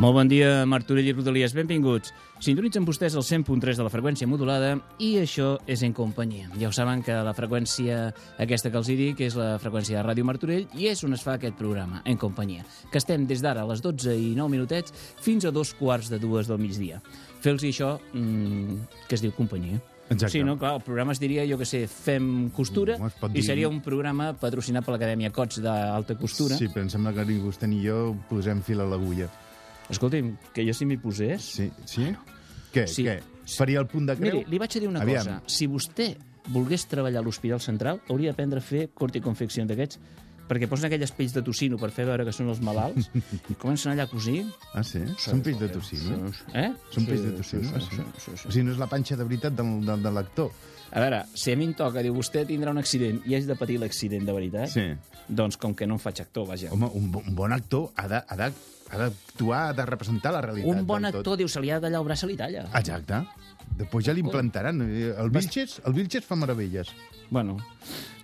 Molt bon dia, Martorell i Rodalies, benvinguts. Sintonitzen vostès el 100.3 de la freqüència modulada i això és en companyia. Ja ho saben que la freqüència aquesta que els hi dic és la freqüència de Ràdio Martorell i és on es fa aquest programa, en companyia, que estem des d'ara a les 12 i 9 minutets fins a dos quarts de dues del migdia. Fer-los això mmm, que es diu companyia. Exacte. Sí, no? Clar, el programa es diria, jo que sé, Fem Costura, Mm, pot i dir- seria un programa patrocinat per l'Acadèmia Cots d'Alta Costura. Sí, però em sembla que ni vostè ni jo posem fil a l'agulla. Escolti'm, que jo si m'hi posés... Sí? Sí? Què? Sí. Què? Faria el punt de creu? Miri, li vaig a dir una Aviam. cosa. Si vostè volgués treballar a l'Hospital Central, hauria d'aprendre a fer corte i confecció d'aquests, perquè posen aquelles pells de tocino per fer veure que són els malalts, i comencen allà a cosir. Ah, sí? Són pells de tocino? Eh? Són pells de tocino? Sí, sí, sí, sí, O sigui, no és la panxa de veritat del, del, de l'actor? A veure, si a mi em toca, diu, vostè tindrà un accident i haig de patir l'accident de veritat, Sí. doncs com que no em faig actor, vaja. Home, un, bo- un bon actor ha de- ha de- ha d'actuar, ha de representar la realitat. un bon actor, diu, se li ha de tallar el braç, se li talla. Exacte. Després ja l'implantaran. El Vilches, el Vilches fa meravelles. Bueno,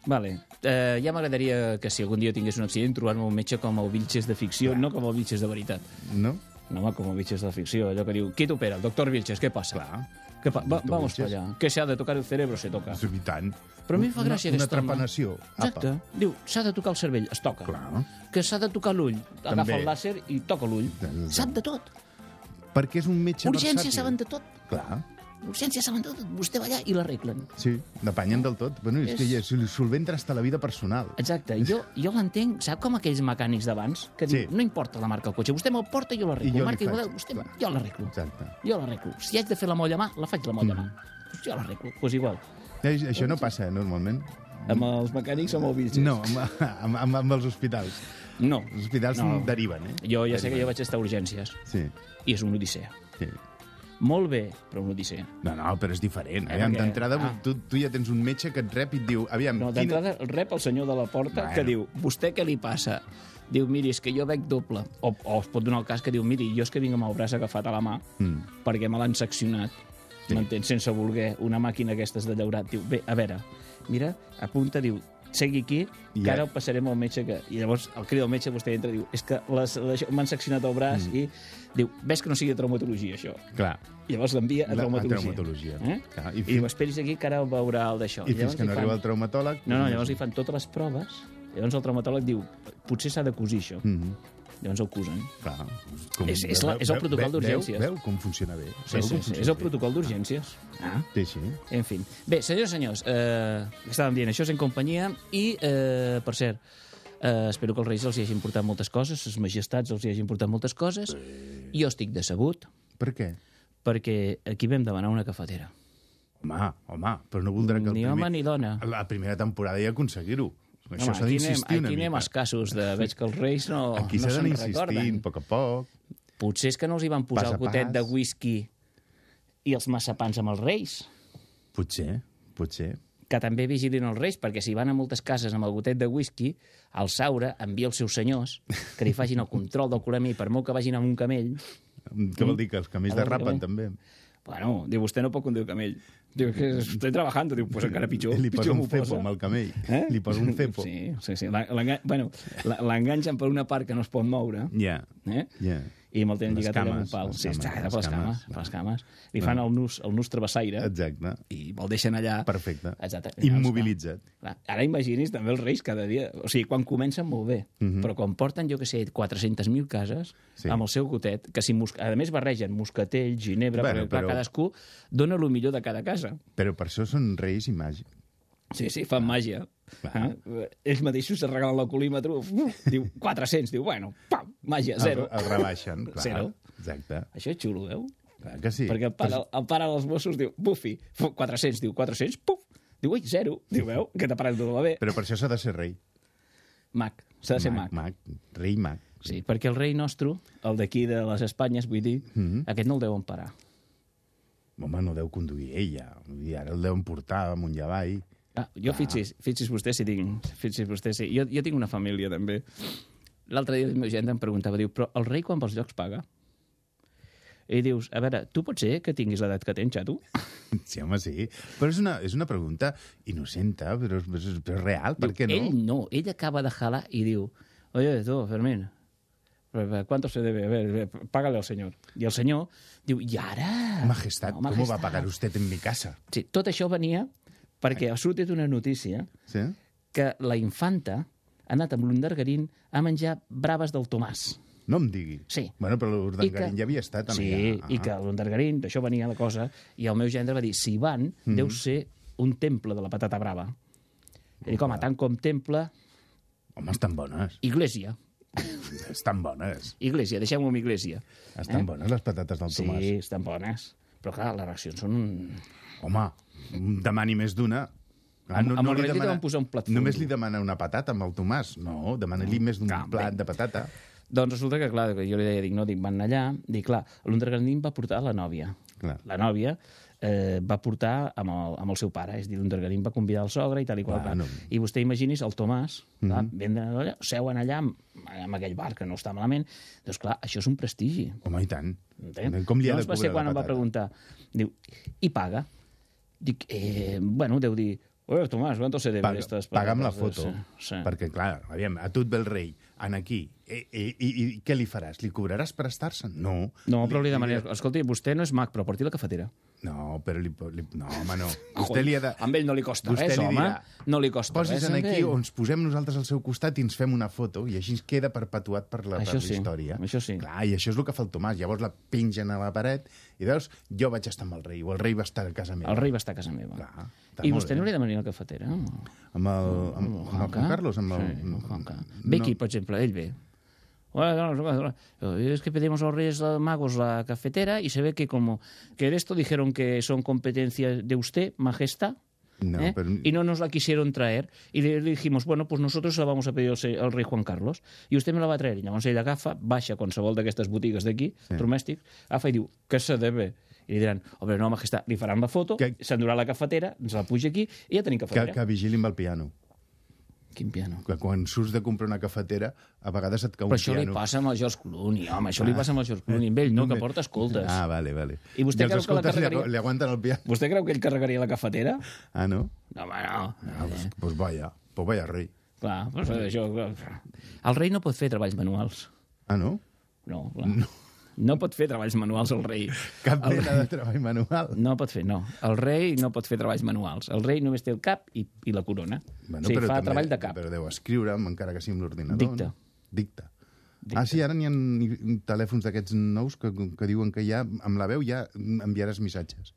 vale. Eh, ja m'agradaria que si algun dia tingués un accident trobar-me un metge com el Vilches de ficció, no com el Vilches de veritat. No? No, home, com el Vilches de ficció, allò que diu, qui t'opera? El doctor Vilches, què passa? Clar. ¿Qué pa va, vamos para allá. Que se ha de tocar el cerebro, se toca. I tant. Però a mi em fa Una- gràcia Una aquest home. trepanació. Exacte. Diu, s'ha de tocar el cervell, es toca. Clar. Que s'ha de tocar l'ull, agafa També. el làser i toca l'ull. Sap de tot. Perquè és un metge Urgències versàtil. saben de tot. Clar. Urgències saben de tot. Vostè va allà i l'arreglen. Sí, depenyen del tot. Bueno, és, És- que ja solventa hasta la vida personal. Exacte. Jo, jo l'entenc, sap com aquells mecànics d'abans? Que diu, Sí. no importa la marca del cotxe, vostè me'l porta i jo l'arreglo. Marca i model, vostè, clar. jo l'arreglo. Exacte. Jo l'arreglo. Si haig de fer la molla a mà, la faig la molla a mà. Pues jo l'arreglo. Doncs pues igual. Eh, Això no passa, eh, normalment. Amb els mecànics o amb el Vilches? No, amb, amb, amb, amb els hospitals. No. Els hospitals No. deriven, eh? Jo ja sé que Deriven. jo vaig estar a urgències Sí, i és una odissea. sí. Molt bé, però una odissea. No, no, però és diferent. Eh, Aviam, perquè- d'entrada, ah. tu, tu ja tens un metge que et rep i et diu... Aviam, No, d'entrada rep el senyor de la porta Bueno. que diu, vostè què li passa? Diu, miri, és que jo veig doble. O, o es pot donar el cas que diu, miri, jo és que vinc amb el braç agafat a la mà Mm. perquè me l'han seccionat, Sí. m'entens, sense voler, una màquina aquestes de llaurat. Diu, bé, a veure, mira, apunta, diu, segui aquí, que ara el passarem al metge. Que... I llavors el crida el metge, vostè entra i diu, és que les, m'han seccionat el braç Mm. i diu, ves que no sigui de traumatologia, això. Clar. I llavors l'envia a La- a traumatologia. traumatologia. Eh? Clar, I, i I fins- diu, esperis aquí que ara veurà el d'això. I fins llavors que no fan- arriba el traumatòleg... No, no, doncs llavors li fan totes les proves, llavors el traumatòleg diu, potser s'ha de cosir això. Mm -hmm. Llavors el cosen. Clar. És- és la- és el protocol d'urgències. Veu, veu com funciona bé. Sí, sí, com sí, és el protocol d'urgències. Ah. Sí, sí. En fi. Bé, senyors i senyors, eh, estàvem dient, això és en companyia i, eh, per cert, eh, espero que els reis els hi hagin portat moltes coses, les majestats els hi hagin portat moltes coses. Jo estic decebut Per què? perquè aquí vam demanar una cafetera. Home, home, però no voldrà que el Ni primer... home ni dona. La primera temporada ja aconseguir-ho. Això s'ha aquí anem, d'insistir una aquí anem mica. escassos, de, veig que els reis no, Aquí no s'ha se'n recorden. a poc a poc. Potser és que no els hi van posar Pas el gotet pas. de whisky i els massapans amb els reis, Potser, potser. que també vigilin els reis, perquè si van a moltes cases amb el gotet de whisky, el Saura envia els seus senyors que li facin el control del colemi, per molt que vagin amb un camell. Què vol dir? Que els camells derrapen, bé. també. Bueno, diu, vostè no pot conduir el camell. Diu, que estoy trabajando. Diu, pues encara pitjor. Li posa pitjor un cepo amb el camell. Eh? Li posa un cepo. Sí, sí, sí. La- l'enga- Bueno, l'enganxen per una part que no es pot moure, Ja, eh? ja. I me'l tenen lligat amb un pal. les Sí, cames, està, les per les cames, cames. per les cames. Li fan el nus, el nus travessaire Exacte. i el deixen allà... Perfecte. Exacte. Immobilitzat. Clar, Ara imagini's també els reis cada dia. O sigui, quan comencen molt bé, però quan porten, jo que sé, 400.000 cases Mhm. Sí. amb el seu gotet, que si mus... a més barregen moscatell, ginebra, Bueno, bueno, perquè clar, però- cadascú dona el millor de cada casa. Però per això són reis i màgics. Sí, sí, fan màgia. Clar. Eh? Ells mateixos se regalen l'alcoholímetre, diu 400, diu, bueno, pam, màgia, zero. El, el rebaixen, clar. Zero. Exacte. Això és xulo, veu? Clar que sí. Perquè el pare, el pare dels Mossos diu, bufi, 400, diu 400, puf, diu, ui, zero. Diu, veu, que t'ha parat tot bé. Però per això s'ha de ser rei. Mac. S'ha de ser mag. mag. Rei mag. Sí, perquè el rei nostre, el d'aquí de les Espanyes, vull dir, mm -hmm. aquest no el deuen parar. Home, no deu conduir ella. Vull dir, ara el deuen portar amunt i avall. Ah, jo, fixis, fixis vostè si tinc... Fixis vostè si... Jo, jo tinc una família, també. L'altre dia el meu gent em preguntava, diu, però el rei quan pels llocs paga? I dius, a veure, tu pot ser que tinguis l'edat que tens, ja, tu? Sí, home, sí. Però és una, és una pregunta innocenta, però és, però és, real, per què no? Ell no, ell acaba de jalar i diu, oye, tu, Fermín, ¿cuánto se debe? A ver, págale al senyor. I el senyor diu, i ara? Majestat, No, ¿cómo va a majestat. pagar usted en mi casa? Sí, tot això venia perquè ha sortit una notícia Sí? que la infanta ha anat amb l'Undergarín a menjar braves del Tomàs. No em digui. Sí. Bueno, però I l'Urdangarín que- ja havia estat. Sí, allà. i que l'Undergarín, d'això venia la cosa, i el meu gendre va dir, si van, Mm. deu ser un temple de la patata brava. I dic, home, tant com temple, Home, estan bones. iglesia. Estan bones. Iglesia, deixem-ho amb iglesia. Estan bones les patates del Sí, Tomàs. estan bones. Però clar, les reaccions són... Home, demani més d'una. Clar, Amb- amb el rei li deuen posar un plat Només li demana una patata amb el Tomàs. No, demana-li més d'un Clar, plat de patata. Doncs resulta que, clar, que jo li deia, dic, no, dic, van anar allà, dic, clar, l'Undergarín va portar la nòvia. Clar. La nòvia eh, va portar amb el, amb el seu pare, és a dir, l'Undergarín va convidar el sogre i tal i qual. Clar, no. I vostè imagini's el Tomàs, clar, venen allà, seuen allà amb, amb aquell bar que no està malament. Doncs clar, això és un prestigi. Home, i tant. Entén? Com li ha Llavors de va ser quan la em va preguntar, diu, i paga? Dic, eh, bueno, deu dir, Oye, Tomàs, ¿cuánto se debe Paga, estas paga amb la patatas?" foto, Sí, sí. perquè, clar, aviam, a tu et ve el rei, en aquí, i, i, i, i què li faràs? Li cobraràs per estar-se'n? No. No, però li demanaré, escolti, vostè no és mag, però porti la cafetera. No, però li, li, no, home, no. Vostè li ha de... Amb ell no li costa Vostè res, li home. dirà, no li costa Posis res. amb aquí ell. o ens posem nosaltres al seu costat i ens fem una foto i així ens queda perpetuat per la, Això per la sí, història. això sí. Clar, i això és el que fa el Tomàs. Llavors la pengen a la paret i veus, jo vaig estar amb el rei o el rei va estar a casa meva. El rei va estar a casa meva. Clar, I vostè bé. no li demanaria la cafetera? Amb el, amb, amb el Juan Carlos? Amb el... Sí, amb el Juanca. Ve aquí, per exemple, ell ve. Bueno, no, no, no. Es que pedimos a los Reyes Magos la cafetera y se ve que como que de esto dijeron que son competencias de usted, majestad, No, ¿eh? pero- y no nos la quisieron traer. Y le dijimos, bueno, pues nosotros la vamos a pedir al rei Juan Carlos i usted me la va traer. I llavors ell agafa, baixa a qualsevol d'aquestes botigues d'aquí, sí. domèstics, agafa i diu, què se debe? I li diran, home, no, majestad, li faran la foto, Que- s'endurà la cafetera, ens la puja aquí i ja tenim Que, cafetera. que vigili amb el piano. Quin piano? Que quan surts de comprar una cafetera, a vegades et cau Però un això li piano. passa amb el George Clooney, home, això li passa amb el George Clooney, amb ell no, que porta escoltes. Ah, vale, vale. I vostè els creu que la carregaria- li aguanten el piano? Vostè creu que ell carregaria la cafetera? Ah, no? No, home, no. Ah, pues, pues vaya, pues vaya rei. Clar, doncs això... clar. El rei no pot fer treballs manuals. Ah, no? No, clar. No. No pot fer treballs manuals, el rei. Cap el mena de treball manual. No pot fer, no. El rei no pot fer treballs manuals. El rei només té el cap i, i la corona. o sigui, fa treball de cap. Però deu escriure, encara que sigui amb l'ordinador. Dicta. No? Dicta. Ah, sí, ara n'hi ha telèfons d'aquests nous que, que diuen que ja, amb la veu ja enviaràs missatges.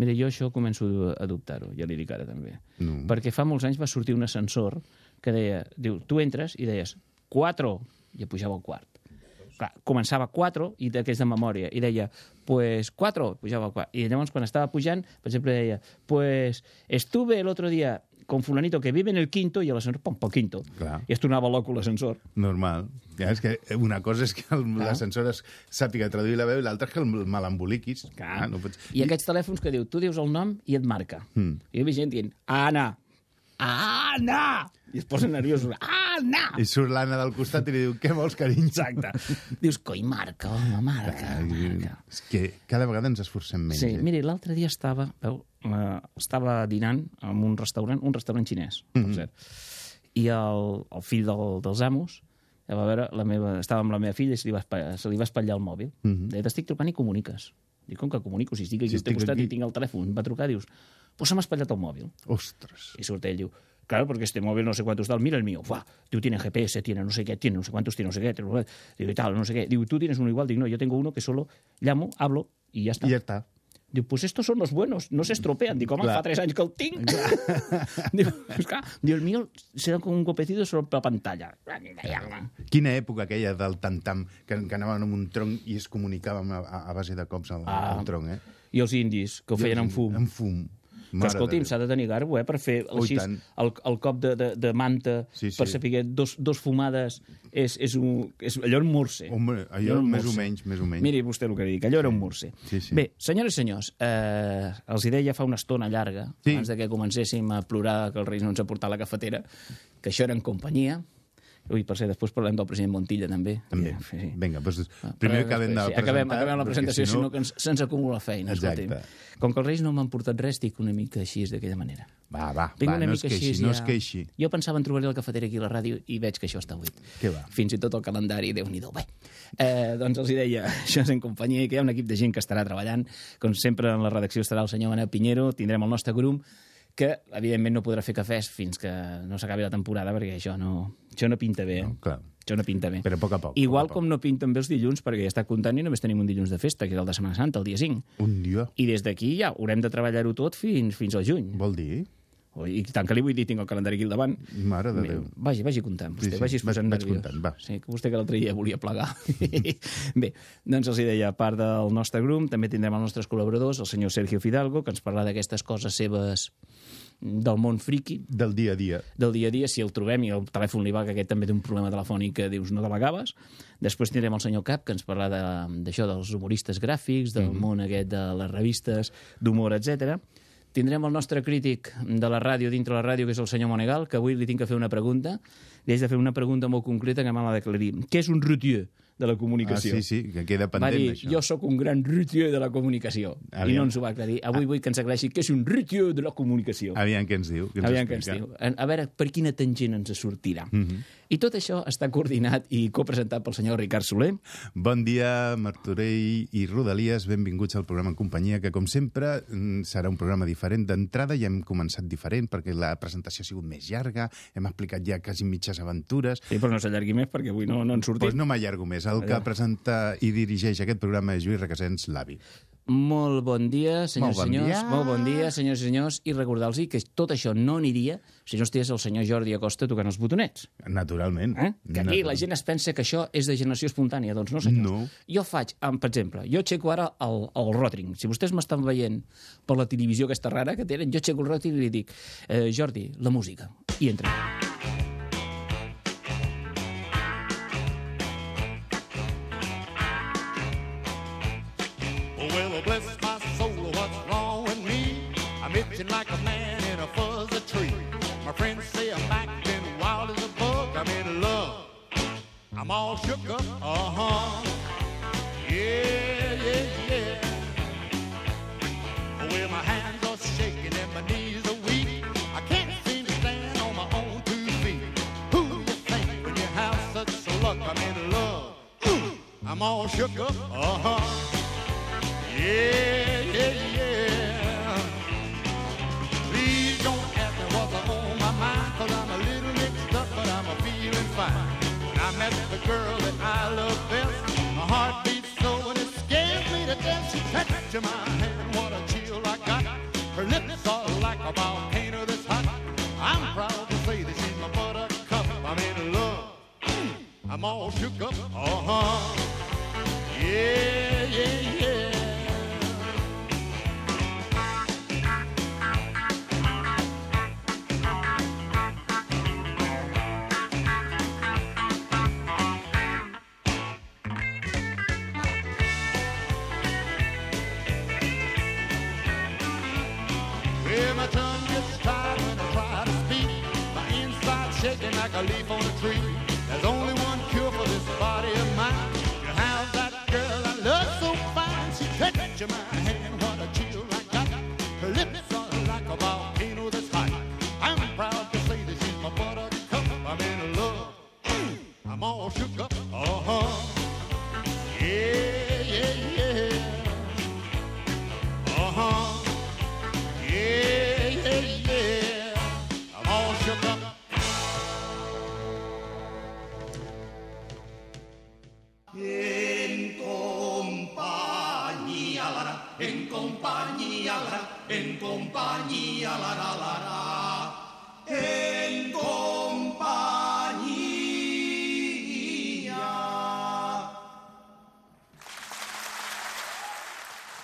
Mira, jo això començo a dubtar-ho, ja li dic ara també. No. Perquè fa molts anys va sortir un ascensor que deia, diu, tu entres i deies, 4, i pujava al quart. Clar, començava 4 i d'aquells de memòria, i deia, pues 4, pujava al quart. I llavors quan estava pujant, per exemple, deia, pues estuve el otro día con fulanito que vive en el quinto, i l'ascensor, pum, pel quinto. Clar. I es tornava loco l'ascensor. Normal. Ja, és que una cosa és que l'ascensor es sàpiga traduir la veu i l'altra és que el mal emboliquis. Ah, no pots... I aquests telèfons que diu, tu dius el nom i et marca. Mm. I hi havia gent dient, Anna, Anna! I es posa nerviós, Anna! I surt l'Anna del costat i li diu, què vols, carinyo? Exacte. Dius, coi, marca, home, marca, marca. És que cada vegada ens esforcem menys. Sí, eh? miri, l'altre dia estava, veu, uh, estava dinant en un restaurant, un restaurant xinès, per Mhm. cert, i el, el fill del, dels amos va veure, la meva, estava amb la meva filla i se li va, espa- se li va espatllar el mòbil. Mm -hmm. Deia, t'estic trucant i comuniques. Dic, com que comunico? Si estic aquí Si al teu costat aquí. i tinc el telèfon, va trucar, dius, pues se m'ha espatllat el mòbil. Ostres. Y surt ell, diu, claro, porque este móvil no sé cuántos tal, mira el mío, Buah, digo, tiene GPS, tiene no sé qué, tiene no sé cuántos, tiene no sé qué, tiene, digo, y tal, no sé qué. Digo, tú tienes uno igual, digo, no, yo tengo uno que solo llamo, hablo y ya está. I ja està. Diu, pues estos son los buenos, no se estropean. Dic, home, Clar. fa tres anys que el tinc. diu, esclar, diu, el mío serà com un copecito sobre la pantalla. Quina època aquella del tam-tam, que, que anaven amb un tronc i es comunicàvem a, a base de cops al, Ah. al tronc, eh? I els indis, que ho feien amb fum. Amb fum. Mare escolti'm, de s'ha de tenir garbo, eh, per fer Oh, així el, el cop de, de, de manta, Sí, sí. per saber dos, dos fumades, és, és, un, és allò en murse. Home, allò en més o murse. menys, més o menys. Miri vostè el que dic, allò era un murse. Sí, sí. Bé, senyores i senyors, eh, els hi deia fa una estona llarga, Sí. abans de que comencéssim a plorar que els Reis no ens ha portat la cafetera, que això era en companyia. Ui, per cert, després parlem del president Montilla, també. També. Sí, sí. Vinga, doncs, Ah, primer però acabem de sí, acabem, acabem la presentació, si no, que ens, se'ns acumula feina. Exacte. escolti'm. Com que els Reis no m'han portat res, estic una mica així, d'aquella manera. Va, va, Vinc va, no es queixi, així, no ja. es queixi. Jo pensava en trobar la cafetera aquí a la ràdio i veig que això està buit. Què va? Fins i tot el calendari, déu nhi Bé, eh, doncs els hi deia, això és en companyia, que hi ha un equip de gent que estarà treballant. Com sempre, en la redacció estarà el senyor Manel Pinheiro, tindrem el nostre grum, que, evidentment, no podrà fer cafès fins que no s'acabi la temporada, perquè això no, això no pinta bé. Eh? No, clar. Això no pinta bé. Però a poc a poc, Igual poc a poc. com no pinten bé els dilluns, perquè ja està comptant i només tenim un dilluns de festa, que és el de Setmana Santa, el dia 5. Un dia, I des d'aquí ja haurem de treballar-ho tot fins, fins al juny. vol dir? Ui, I tant que li vull dir, tinc el calendari aquí al davant. Mare de Déu. Vagi, vagi comptant, vostè, Sí, sí, vagi vaig- posant vaig nerviós. comptant, va. Sí, que vostè que l'altre dia volia plegar. Bé, doncs els hi deia, a part del nostre grup, també tindrem els nostres col·laboradors, el senyor Sergio Fidalgo, que ens parlarà d'aquestes coses seves del món friki, Del dia a dia. del dia a dia, si el trobem i el telèfon li va, que aquest també té un problema telefònic que dius no te l'acabes. Després tindrem el senyor Cap, que ens parlarà de- d'això, dels humoristes gràfics, del món aquest de les revistes d'humor, etc. Tindrem el nostre crític de la ràdio, dintre la ràdio, que és el senyor Monegal, que avui li tinc que fer una pregunta. Li haig de fer una pregunta molt concreta que m'ha d'aclarir. Què és un routier de la Ah, comunicació? sí, sí, que queda Va pendent, dir, això. jo sóc un gran routier de la comunicació. I Aviam. no ens ho va aclarir. Avui vull que ens aclareixi què és un routier de la comunicació. Aviam què ens diu. Què ens Aviam què ens diu. A veure per quina tangent ens sortirà. Mhm. Mm -hmm. I tot això està coordinat i copresentat pel senyor Ricard Soler. Bon dia, Martorell i Rodalies. Benvinguts al programa en companyia, que, com sempre, mm, serà un programa diferent. D'entrada ja hem començat diferent, perquè la presentació ha sigut més llarga, hem explicat ja quasi mitges aventures. Sí, però no s'allargui més perquè avui no, no en sortim. Doncs no m'allargo més. El que Allà. presenta i dirigeix aquest programa és Lluís Requesens, l'avi. Molt bon dia, senyors i bon senyors. dia. Molt bon dia, senyors i senyors. I recordar-los que tot això no aniria si no estigués el senyor Jordi Acosta tocant els botonets. Naturalment. Eh? Que aquí la gent es pensa que això és de generació espontània. Doncs no, senyor. No. Jo faig, per exemple, jo aixeco ara el, el rotring. Si vostès m'estan veient per la televisió aquesta rara que tenen, jo aixeco el rotring i li dic eh, Jordi, la música. I entra. Like a man in a fuzzy tree. My friends say I'm acting wild as a bug. I'm in love. I'm all shook up. Uh huh. Yeah, yeah, yeah. Well, my hands are shaking and my knees are weak. I can't seem to stand on my own two feet. Who you think when you have such luck? I'm in love. Ooh, I'm all shook up. Uh huh. Yeah, yeah, yeah. When I met the girl that I love best, my heart beats so and it scares me to death. She touched my hand, what a chill I got. Her lips are like a volcano that's hot. I'm proud to say that she's my buttercup. I'm in love. I'm all shook up. Uh huh. Yeah, yeah, yeah. A leaf on a tree. There's only one cure for this body of mine. You have that girl I love so fine. She touched my hand, what a chill I got. Her lips are like a volcano that's hot. I'm proud to say that she's my buttercup. I'm in love. I'm all shook up. Uh huh.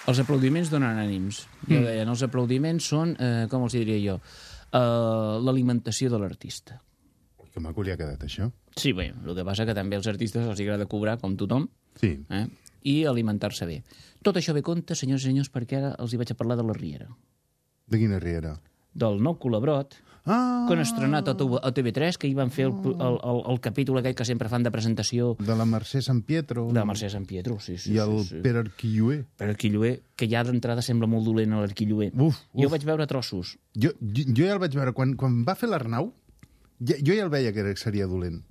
Els aplaudiments donen ànims. Jo deien, els aplaudiments són, eh, com els diria jo, eh, l'alimentació de l'artista. Que maco li ha quedat, això. Sí, bé, el que passa que també als artistes els agrada cobrar, com tothom, Sí. eh? i alimentar-se bé. Tot això ve compte, senyors i senyors, perquè ara els hi vaig a parlar de la Riera, De quina riera? del nou col·labrot, Ah! han estrenat a TV- a TV3, que hi van fer el, el, el, el capítol aquell que sempre fan de presentació De la Mercè Sant Pietro. de Mercè Sant Pietro, sí, sí. I el sí, sí. Pere Arquilloé. Per Arquilloé, que ja d'entrada sembla molt dolent a l'Arquilloé. Uf, Jo uf. vaig veure trossos. Jo, jo, jo ja el vaig veure. Quan, quan va fer l'Arnau, ja, jo ja el veia que seria dolent.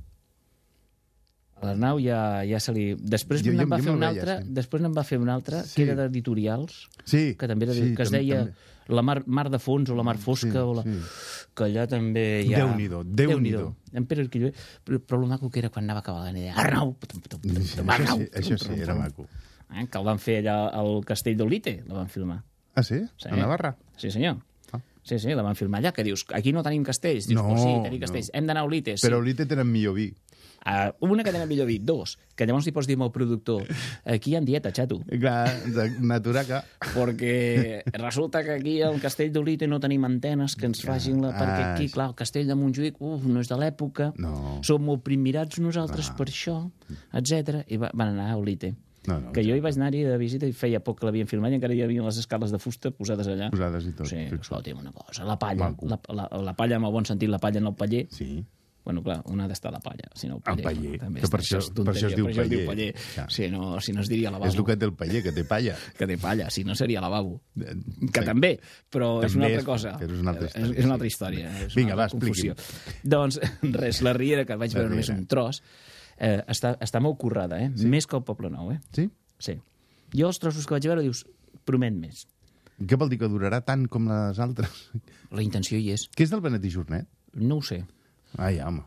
A l'Arnau ja, ja se li... Després Jo- jo, va jo fer me'l un veia, altre, sí. després n'en va fer un altre, Sí. que era d'editorials, Sí, que també era, sí, que es deia també. la mar, mar de fons o la mar fosca, sí, o la... sí. que allà també hi ha... Déu-n'hi-do, Déu-n'hi-do. En Pere Arquilloé, però, però el maco que era quan anava acabant, deia Arnau! Arnau! sí, això sí, era maco. Eh, que el van fer allà al castell d'Olite, la van filmar. Ah, sí? Sí. A Navarra? Sí, senyor. Ah. Sí, sí, la van filmar allà, que dius, aquí no tenim castells. Dius, No, pues sí, tenim castells. no. Hem d'anar a Olite, sí. Però Olite tenen millor vi. Uh, una tenen millor dit. Dos, que llavors li pots dir al productor, aquí hi ha dieta, xato. Clar, naturaca. Perquè resulta que aquí al castell d'Olite no tenim antenes que ens facin la... Perquè Ah, aquí, sí. clar, el castell de Montjuïc, uf, no és de l'època, No. som molt primirats nosaltres per això, etc. I va, van anar a Olite. No, no, que jo hi vaig anar-hi de visita i feia poc que l'havien filmat i encara hi havia les escales de fusta posades allà. Posades i tot. Sí, escolti'm una cosa, la palla, la, la, la palla en el bon sentit, la palla en el paller, Sí. Bueno, clar, on ha d'estar la palla? Si no, el El paller. paller, també que per això- per això es diu això es paller. Clar. Si no, si no es diria lavabo. És el que té el paller, que té palla. que té palla, si no seria lavabo. Eh, Que sí. també, però és una També altra cosa. és una altra història, És, és una sí. altra història. És Vinga, una va, confusió. expliqui'm. Doncs res, la Riera, que vaig La veure només Riera. un tros, eh, està, està molt currada, eh? Sí? Més que el Poble Nou, eh? Sí? Sí. Jo els trossos que vaig veure dius, promet més. Què vol dir que durarà tant com les altres? La intenció hi és. Què és del Benet i Jornet? No ho sé. Ai, home.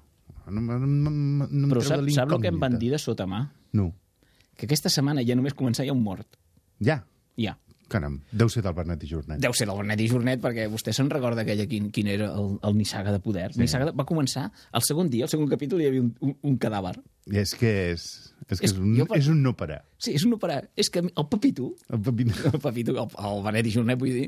No, no, no, no, no Però sap, sap el que em van dir de sota mà? No. Que aquesta setmana ja només començar hi ha un mort. Ja. Ja. Caram, deu ser del Benet i Jornet. Deu ser del Bernet i Jornet, perquè vostè se'n recorda aquella quin, quin era el, el Nissaga de poder. Sí. Nissaga de, va començar, el segon dia, el segon capítol, hi havia un, un, un cadàver. I és que és, és, que És- és, un, jo per- és un no parar. Sí, és un operar. És que el Pepito, El Pepino... el Pepito, el, el Benet i Jornet, vull dir,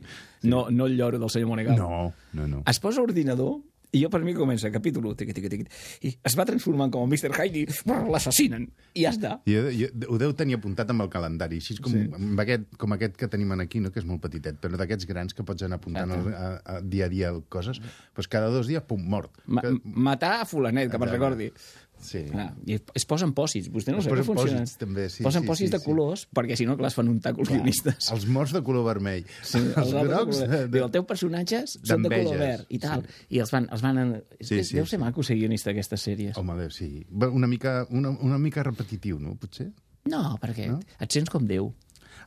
no, no el lloro del senyor Monegal. No, no, no. Es posa a l'ordinador i jo per mi comença capítol 1, tiqui, tiqui, tiqui, i es va transformant com el Mr. Hyde i l'assassinen. I ja està. Jo, jo, ho deu tenir apuntat amb el calendari, així com, sí. amb aquest, com aquest que tenim aquí, no? que és molt petitet, però d'aquests grans que pots anar apuntant Exacte. a, a, dia a dia coses, doncs cada dos dies, pum, mort. Ma que, matar a fulanet, que me'n recordi. Sí. Ah, I es posen pòsits. Vostè no Es sé com posen funciona. pòsits, també, sí, Posen sí, pòsits sí, de sí. colors, perquè si no, clar, es fan un tac els guionistes. Els morts de color vermell. Sí, els grocs... De... De... Els teus personatges són de color verd i tal. I els van... Els van en... Sí, sí, sí, deu ser sí. maco ser guionista d'aquestes sèries. Home, deu, sí. Una mica, una, una mica repetitiu, no? Potser? No, perquè No? et sents com Déu.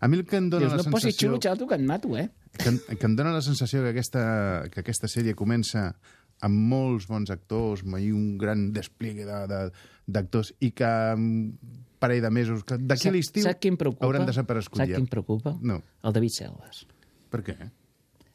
A mi el que em dóna Dius, la no posis sensació... xulo, xato, que et mato, eh? que, que em dóna la sensació que aquesta, que aquesta sèrie comença amb molts bons actors, i un gran despliegue de- de- d'actors, i que parell de mesos, que d'aquí a l'estiu hauran desaparegut Sap ja. qui em preocupa? No. El David Selves. Per què?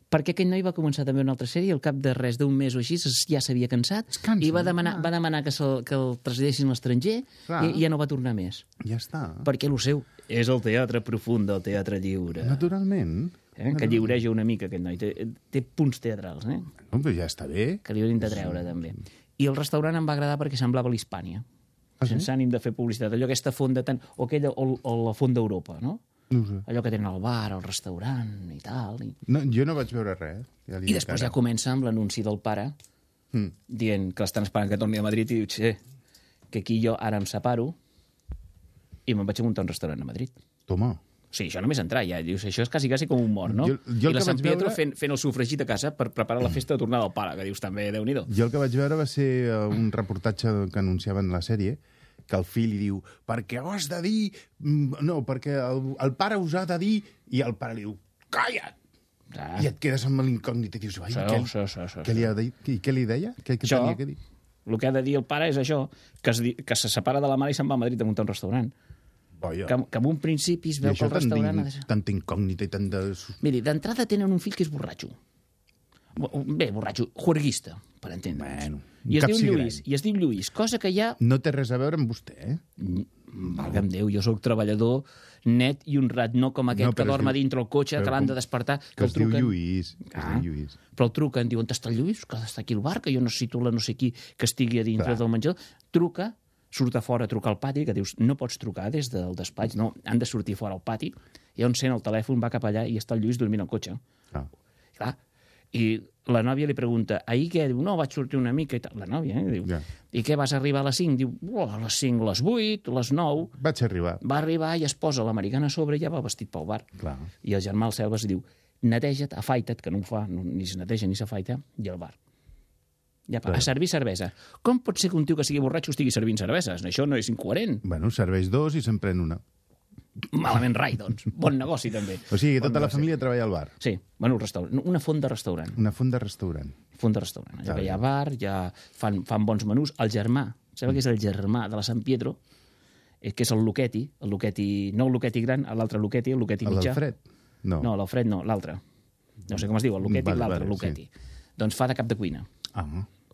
Perquè aquell noi va començar també una altra sèrie i al cap de res d'un mes o així es- ja s'havia cansat cansa, i va demanar, Clar. va demanar que, se'l- que el traslladessin a l'estranger i, i ja no va tornar més. Ja està. Perquè el seu és el teatre profund del teatre lliure. Naturalment. Eh? Que lliureja una mica aquest noi. Té, té punts teatrals, eh? No, però ja està bé. que li hauríem de treure, també. I el restaurant em va agradar perquè semblava l'Hispània. Ah, sí? sense ànim de fer publicitat. Allò aquesta font de tant... O, aquella, o, o la font d'Europa, no? No sé. Allò que tenen al bar, el restaurant i tal. I, No, jo no vaig veure res. Ja I després ja ara. comença amb l'anunci del pare Mm. dient que l'estan esperant que torni a Madrid i diu, "Xe, que aquí jo ara em separo i me'n vaig a muntar un restaurant a Madrid. Toma. O sigui, això només entrar ja. Dius, això és quasi, quasi com un mort, no? Jo- jo I la Sant Pietro veure- fent, fent el sofregit a casa per preparar la festa de tornada del pare, que dius també, déu nhi Jo el que vaig veure va ser eh, un reportatge que anunciaven la sèrie, que el fill li diu, perquè ho has de dir... mm, No, perquè el, el pare us ha de dir... I el pare li diu, calla't! Ah. I et quedes amb l'incògnit i dius, ai, Sí, què, sí, sí, sí, què, li ha dit? I què li deia? Què, què Això, tenia que dir? el que ha de dir el pare és això, que, es, que se separa de la mare i se'n va a Madrid a muntar un restaurant. Boia. Que, que en un principi es I veu que això el restaurant... d'in- ser- tanta incògnita i tant de... Miri, d'entrada tenen un fill que és borratxo. Bo- Bé, borratxo, juerguista, per entendre'ns. Bueno, I es diu. Lluís, i es diu Lluís, cosa que ja... No té res a veure amb vostè, eh? Valga'm Déu, jo sóc treballador net i honrat, no com aquest No, que dorm diu- dintre el cotxe, però que l'han de despertar, que, Que el es diu truquen. Lluís. Que es Ah. diu Lluís. Però el truquen, diuen, està el Lluís, que d'estar aquí al bar, que jo necessito la no sé qui que estigui a dintre Clar. del menjador. Truca, surt a fora a trucar al pati, que dius, no pots trucar des del despatx, no, han de sortir fora al pati, i on sent el telèfon, va cap allà i està el Lluís dormint al cotxe. Ah. Clar. I la nòvia li pregunta, ahir què? Diu, no, vaig sortir una mica i tal. La nòvia, eh? Diu, Ja. i què, vas arribar a les 5? Diu, oh, a les 5, a les 8, a les 9. Vaig arribar. Va arribar i es posa l'americana a sobre i ja va vestit pel bar. Clar. I el germà el Selves diu, neteja't, afaita't, que no ho fa, no, ni es neteja ni s'afaita, i al bar. Ja, a servir cervesa. Com pot ser que un tio que sigui borratxo estigui servint cerveses? Això no és incoherent. Bueno, serveix dos i se'n pren una. Malament rai, doncs. Bon negoci, també. O sigui, Bon tota la negoci. família treballa al bar. Sí, bueno, un restaurant. Una font de restaurant. Una font de restaurant. Font de restaurant. Que hi ha bar, ja fan, fan bons menús. El germà, sabeu que és el germà de la Sant Pietro, eh, que és el Luqueti, el Luqueti, no el Luqueti gran, l'altre Luqueti, el Luqueti mitjà. d'Alfred? No. No, l'Alfred no, l'altre. No sé com es diu, el Luqueti Vale, l'altre, vale, Luqueti. Doncs fa de cap de cuina. Ah,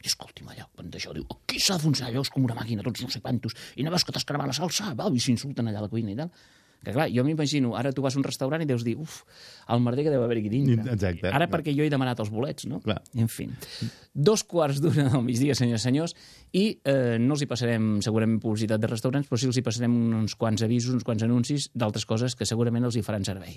I escolti'm allò, quan d'això diu, aquí s'ha d'enfonsar allò, és com una màquina, tots no sé quantos, i no veus que t'has cremat la salsa, va, i s'insulten allà a la cuina i tal. Que clar, jo m'imagino, ara tu vas a un restaurant i deus dir, uf, el merder que deu haver aquí dintre. Exacte. Ara perquè jo he demanat els bolets, no? Clar. En fi. Dos quarts d'una del migdia, senyors i senyors, i eh, no els hi passarem segurament publicitat de restaurants, però sí els hi passarem uns quants avisos, uns quants anuncis d'altres coses que segurament els hi faran servei.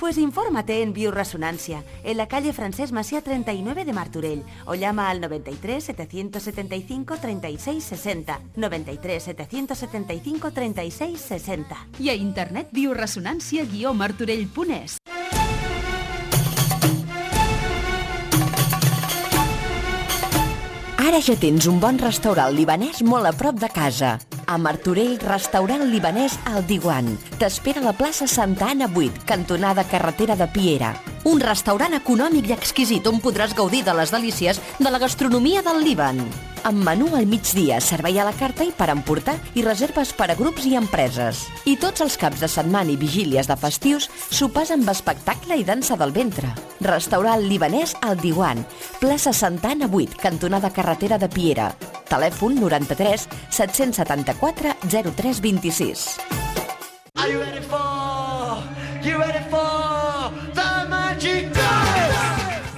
Pues infórmate en Bioresonancia, en la calle Francés Masía 39 de Martorell, o llama al 93 775 36 60. 93 775 36 60. I a internet bioresonància-martorell.es. Ara ja tens un bon restaurant libanès molt a prop de casa. A Martorell, restaurant libanès al Diwan. T'espera a la plaça Santa Anna 8, cantonada carretera de Piera. Un restaurant econòmic i exquisit on podràs gaudir de les delícies de la gastronomia del Líban. Amb menú al migdia, servei a la carta i per emportar i reserves per a grups i empreses. I tots els caps de setmana i vigílies de festius, sopars amb espectacle i dansa del ventre. Restaurant libanès al Diwan, plaça Santana 8, cantonada carretera de Piera. Telèfon 93 774 0326. Are you ready for? You ready for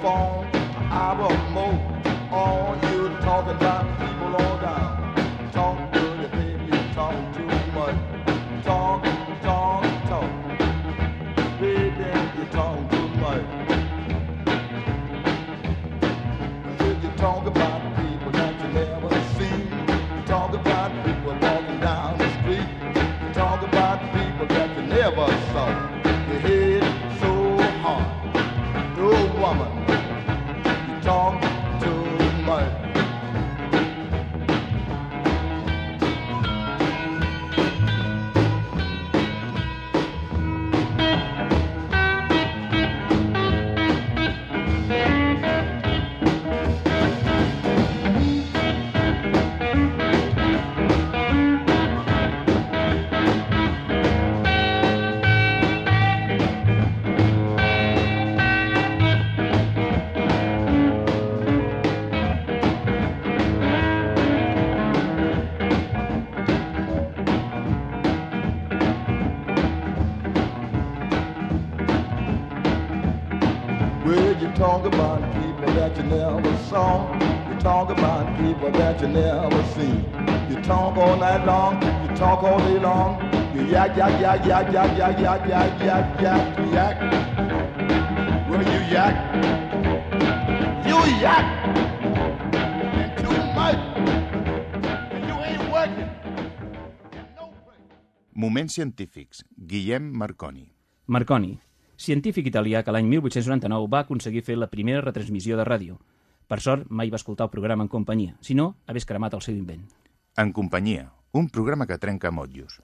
fall, I will mow on you. Talk about people that you never saw. You talk about people that you never seen. You talk all night long. You talk all day long. You yak, yak, yak, yak, yak, yak, yak, yak, yak, yak, you yak. Well, you yak. You yak. And too much. And you ain't working. Moments científics. Guillem Marconi. Marconi, científic italià que l'any 1899 va aconseguir fer la primera retransmissió de ràdio. Per sort, mai va escoltar el programa en companyia, si no, hagués cremat el seu invent. En companyia, un programa que trenca motllos.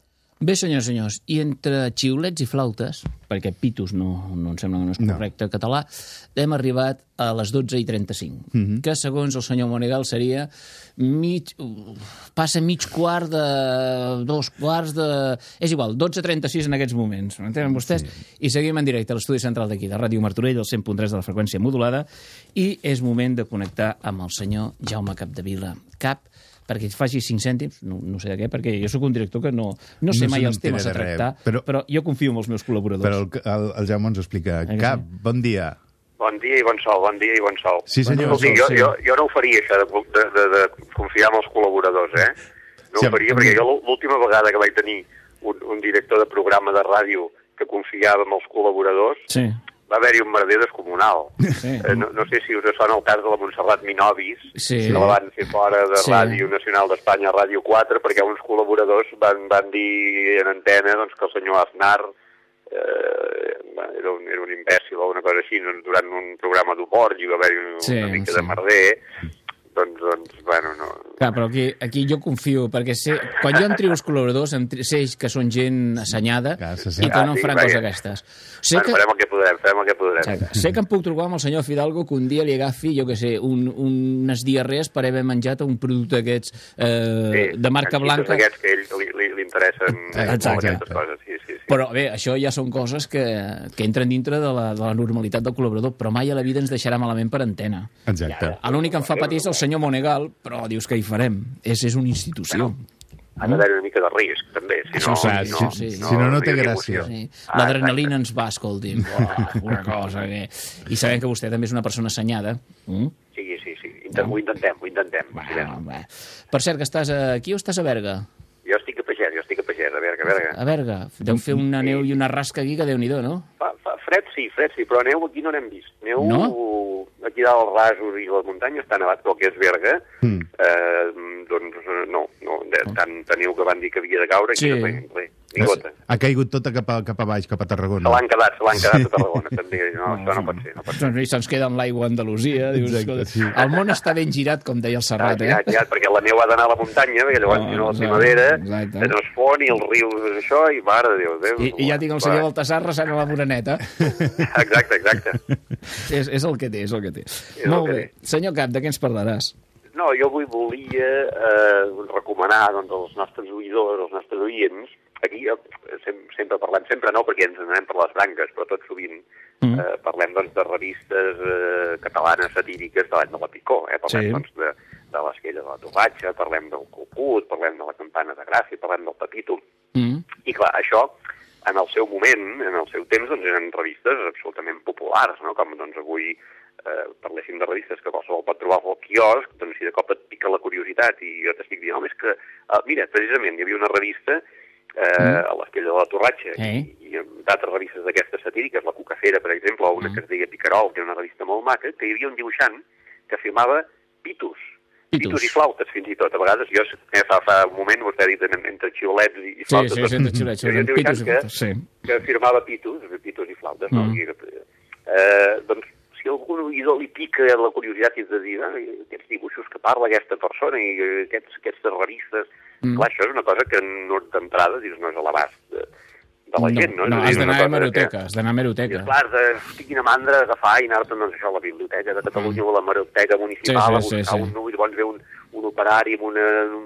Bé, senyors i senyors, i entre xiulets i flautes, perquè pitos no, no em sembla que no és correcte no. català, hem arribat a les 12 i 35, mm -hmm. que segons el senyor Monegal seria mig, passa mig quart de dos quarts de... És igual, 12.36 en aquests moments, m'entenen vostès? Sí. I seguim en directe a l'estudi central d'aquí, de Ràdio Martorell, el 100.3 de la freqüència modulada, i és moment de connectar amb el senyor Jaume Capdevila. Cap, perquè et faci 5 cèntims, no, no sé de què, perquè jo sóc un director que no, no sé No mai els temes a res, tractar, però- però... jo confio en els meus col·laboradors. Però el, el, el Jaume ens explica. que Cap, sí? bon dia. Bon dia i bon sol, bon dia i bon sol. Sí, senyor, Escolti, sol, jo, sí. jo, jo no ho faria, això, de, de, de, de confiar en els col·laboradors, eh? No Sí, ho faria, perquè jo l'última vegada que vaig tenir un, un director de programa de ràdio que confiava en els col·laboradors, Sí. va haver-hi un merder descomunal. Sí. Eh, no, no sé si us sona el cas de la Montserrat Minovis, Sí. que la van fer fora de Sí. Ràdio Nacional d'Espanya, Ràdio 4, perquè uns col·laboradors van, van dir en antena doncs, que el senyor Aznar eh, era, un, era un imbècil o una cosa així, doncs, durant un programa d'humor hi va haver un, Sí, una mica sí. de merder, doncs, doncs, bueno, no... Clar, però aquí, aquí jo confio, perquè sé, quan jo em trio els col·laboradors, em tri- sé que són gent assenyada se i que no Ah, sí, faran vaja. coses aquestes. Sé Bueno, que, farem el que podrem, farem el que podrem. Exacte. Sé que em puc trobar amb el senyor Fidalgo que un dia li agafi, jo que sé, un, unes diarrees per haver menjat un producte d'aquests eh, de marca blanca. aquests que a ell li, li, li interessen Exacte. aquestes coses, sí, sí, sí. Però bé, això ja són coses que, que entren dintre de la, de la normalitat del col·laborador, però mai a la vida ens deixarà malament per antena. Exacte. L'únic que em fa patir és el senyor Monegal, però dius que hi farem. És, és una institució. Ha d'haver una mica de risc, també. Si Això no, sí, no, sí, sí. Si no, no té gràcia. Sí. Ah, L'adrenalina ens va, escolti'm. Oh, una cosa que... I sabem que vostè també és una persona assenyada. Mm? Sí, sí, sí. Intent, ho intentem, ho intentem. Bueno, bé. Per cert, que estàs aquí o estàs a Berga? Jo estic a pagès, jo estic a Berga, a Berga. Deu fer una neu i una rasca aquí que déu-n'hi-do, no? Fa, fa fred sí, fred sí, però neu aquí no n'hem vist. Neu No? Aquí dalt als rasos i les muntanyes està nevat, però el que és Berga, Mm. eh, doncs eh, no, no, de, tant de neu que van dir que havia de caure, aquí Sí. no tenim res, ni gota. Ha caigut tota cap a, cap a baix, cap a Se Tarragona. l'han quedat, se l'han quedat a Tarragona, també. No, això no pot ser, no pot ser. Doncs i se'ns queda en l'aigua a Andalusia. Dius, Exacte, escolta, sí. El món està ben girat, com deia el Ah, Serrat, ja, eh? ja, perquè la neu ha d'anar a la muntanya, perquè llavors, Ah, si no, la primavera, exacte. se no es fon i el riu, això, i mare de Déu, Déu. I, I ja tinc el senyor Baltasar resant a la moreneta. Exacte, exacte. és, és el que té, és el que té. El Molt que bé. Senyor Cap, de què ens parlaràs? No, jo avui volia eh, recomanar doncs, als nostres oïdors, als nostres oients, aquí eh, sem sempre parlem, sempre no perquè ens anem per les branques, però tot sovint Mm. eh, parlem doncs, de revistes eh, catalanes satíriques de l'any de la Picó, eh? parlem Sí. doncs, de, de l'esquella de la Torratxa, parlem del Cucut, parlem de la campana de Gràcia, parlem del Capítol, Mm. I clar, això, en el seu moment, en el seu temps, doncs eren revistes absolutament populars, no? Com doncs avui eh, parléssim de revistes que qualsevol pot trobar al quiosc, doncs si de cop et pica la curiositat i jo t'estic dient, home, és que, eh, mira, precisament hi havia una revista eh, Mm. a l'Esquella de la Torratxa Eh? i, i d'altres revistes d'aquestes satíriques, la Cucafera, per exemple, o una Mm. que es deia Picarol, que era una revista molt maca, que hi havia un dibuixant que firmava pitos. Pitos. Pitos i flautes, fins i tot. A vegades, jo eh, fa, fa un moment, vostè ha dit en- entre xiulets i, i Sí, flautes. sí, doncs, sí, entre xiulets, pitos i flautes, sí. que, que firmava pitos, pitos i flautes, no? Mm. I, eh, doncs, si a algun oïdor li pica la curiositat i és de dir, ah, aquests dibuixos que parla aquesta persona i aquests, aquestes revistes... Mm. Clar, això és una cosa que no d'entrada dius, no és a l'abast de, de la gent, no? no, a has d'anar a hemeroteca, has d'anar a Que, hemeroteca. és clar, de, hosti, quina mandra agafar i anar-te'n, doncs, això, a la Biblioteca de Catalunya o a la Hemeroteca Municipal, Mm. Sí, sí, a buscar sí, sí. un i llavors ve un, un operari amb una, un,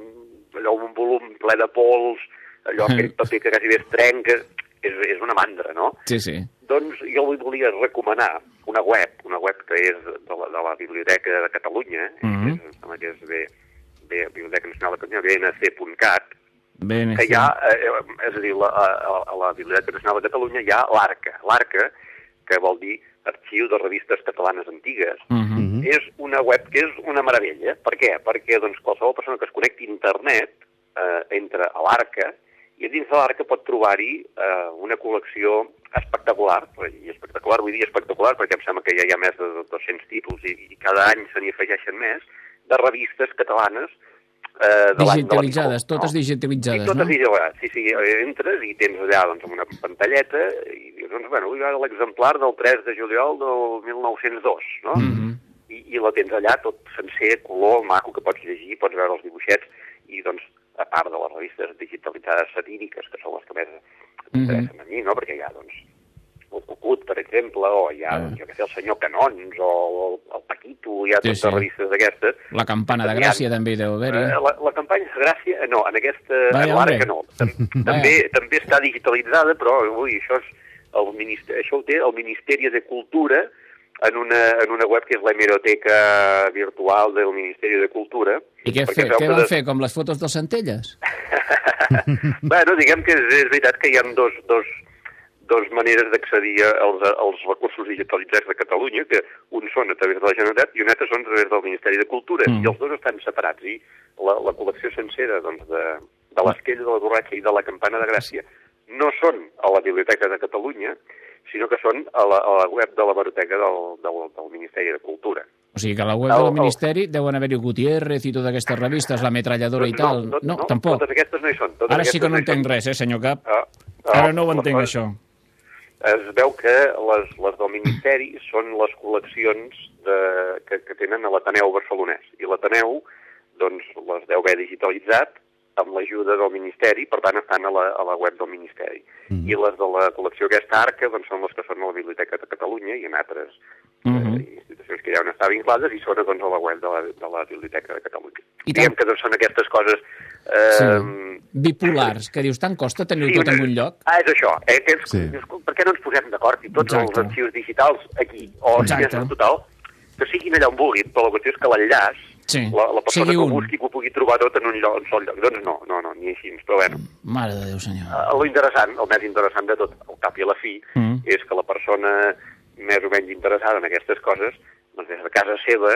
allò, un volum ple de pols, allò, aquell paper que quasi bé es trenca, és, és una mandra, no? Sí, sí. Doncs jo li volia recomanar una web, una web que és de la, de la Biblioteca de Catalunya, Mhm. que és, que és Biblioteca Nacional de Catalunya, bnc.cat, que hi ha, eh, és a dir, la, a, a la Biblioteca Nacional de Catalunya hi ha l'ARCA. L'ARCA, que vol dir Arxiu de Revistes Catalanes Antigues, Mhm. és una web que és una meravella. Per què? Perquè doncs, qualsevol persona que es connecti a internet eh, entra a l'ARCA i a dins de l'ARCA pot trobar-hi eh, una col·lecció espectacular, i espectacular, vull dir espectacular, perquè em sembla que ja hi ha més de 200 títols i, i cada any se n'hi afegeixen més, de revistes catalanes eh, de de Digitalitzades, Picó, totes no? digitalitzades, I totes no? digitalitzades, sí, sí, entres i tens allà doncs, amb una pantalleta i dius, doncs, bueno, vull veure l'exemplar del 3 de juliol del 1902, no? Mhm. I, I la tens allà tot sencer, color, maco, que pots llegir, pots veure els dibuixets, i doncs, a part de les revistes digitalitzades satíriques, que són les que més Mhm. m'interessen a mi, no? Perquè hi ha, doncs, el Cucut, per exemple, o hi ha, Ah. doncs, jo què sé, el senyor Canons, o el, el Paquito, hi ha Sí, totes sí. revistes d'aquestes, La campana de Gràcia també deu haver-hi. Eh, la, la campanya de Gràcia, no, en aquesta, Vaya, en l'ara que no. Tam, també, també està digitalitzada, però ui, això, és el ministeri, això ho té el Ministeri de Cultura en una, en una web que és la hemeroteca virtual del Ministeri de Cultura. I què, fer, què van de- fer, com les fotos dels Centelles? bueno, diguem que és, és veritat que hi ha dos, dos, dos maneres d'accedir als, als recursos digitalitzats de Catalunya, que un són a través de la Generalitat i un altre són a través del Ministeri de Cultura, Mm. i els dos estan separats, i la, la col·lecció sencera doncs, de, de l'esquella de la Borratxa i de la Campana de Gràcia no són a la Biblioteca de Catalunya, sinó que són a la, a la web de la Biblioteca del, del, del Ministeri de Cultura. O sigui que a la web El- del el- Ministeri deuen haver-hi Gutiérrez i totes aquestes revistes, la metralladora i tal. no, No, tampoc. Totes aquestes no hi són. Totes Ara sí que no entenc res, eh, senyor Cap. Ah, Ara no ho les entenc, coses- això. es veu que les, les del Ministeri són les col·leccions de, que, que tenen a l'Ateneu barcelonès. I l'Ateneu doncs, les deu haver digitalitzat amb l'ajuda del Ministeri, per tant estan a la, a la web del Ministeri. Mm. I les de la col·lecció aquesta arca doncs, són les que són a la Biblioteca de Catalunya i en altres Mhm. institucions que ja on estar vinculades i són doncs, a la web de la, de la Biblioteca de Catalunya. I Diguem tant- que doncs, són aquestes coses... Eh, Sí. Bipolars, que dius, tant costa tenir-ho tot en un lloc? Ah, és això. Eh? Que és, Sí. dius, per què no ens posem d'acord i tots Exacte. els arxius digitals aquí, o si és en total, que siguin allà on vulguin, però la qüestió és que l'enllaç, Sí, la, la persona sigui que ho un. busqui que ho pugui trobar tot en un lloc, en sol lloc. Doncs no, no, no, ni així, però bueno. Mare de Déu, senyor. Eh, Lo interessant, el més interessant de tot, al cap i a la fi, Mm. és que la persona més o menys interessada en aquestes coses, doncs des de casa seva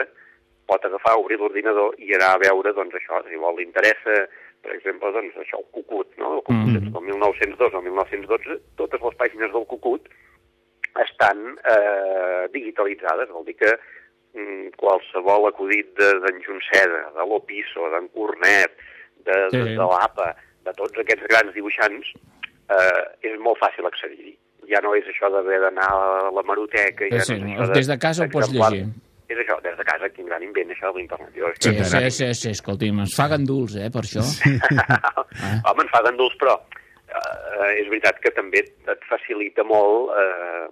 pot agafar, obrir l'ordinador i anar a veure, doncs això, si vol, li interessa, per exemple, doncs això, el Cucut, no? El Cucut Mm. del 1902 o 1912, totes les pàgines del Cucut estan eh, digitalitzades, vol dir que qualsevol acudit de- d'en Junceda, de l'Opiso, d'en Cornet, de, Sí. de, de l'APA, de tots aquests grans dibuixants, eh, és molt fàcil accedir-hi. Ja no és això d'haver d'anar a la maroteca... Ja Sí, no no, això des de casa ho pots llegir. És això, des de casa, quin gran invent, això de l'internet. Sí, que- sí, sí, sí, escolti'm, ens fa ganduls, eh, per això. Home, ens fa ganduls, però eh, és veritat que també et facilita molt... Eh,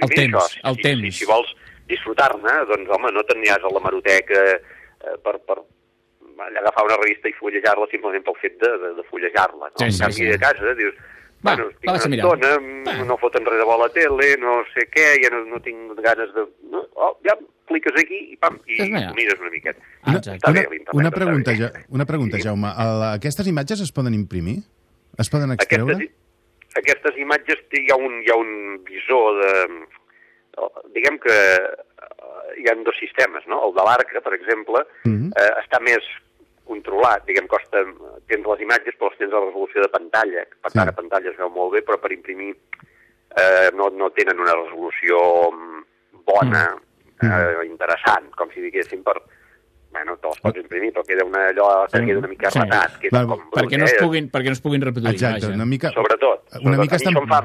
El temps, si, el si, temps. Si, si vols disfrutar-ne, doncs, home, no t'aniràs a l'hemeroteca eh, per, per agafar una revista i fullejar-la simplement pel fet de, de, de fullejar-la. No? Sí, sí, en canvi, sí. a casa dius, Va, bueno, va, a una estona, mm, no foten res de bo a la tele, no sé què, ja no, no tinc ganes de... No, oh, ja cliques aquí i pam, i mires una miqueta. Ah, Una, exacte. Està bé, una, una pregunta, bé. ja, una pregunta Sí. Jaume. El, aquestes imatges es poden imprimir? Es poden extreure? Aquestes, aquestes imatges hi ha un, hi ha un visor de... Diguem que eh, hi ha dos sistemes, no? El de l'arca, per exemple, Mhm. eh, està més controlat, diguem, costa, tens les imatges però les tens a resolució de pantalla, que per tant a pantalla es veu molt bé, però per imprimir eh, no, no tenen una resolució mm, bona, eh, interessant, com si diguéssim, per, bueno, te les pots imprimir, però queda una, allò que queda una mica Sí. ratat, queda Val, com perquè no es puguin, perquè no es puguin reproduir. Exacte, vaja. una mica... Sobretot. Una mica sobretot. A mi estan... això em fa...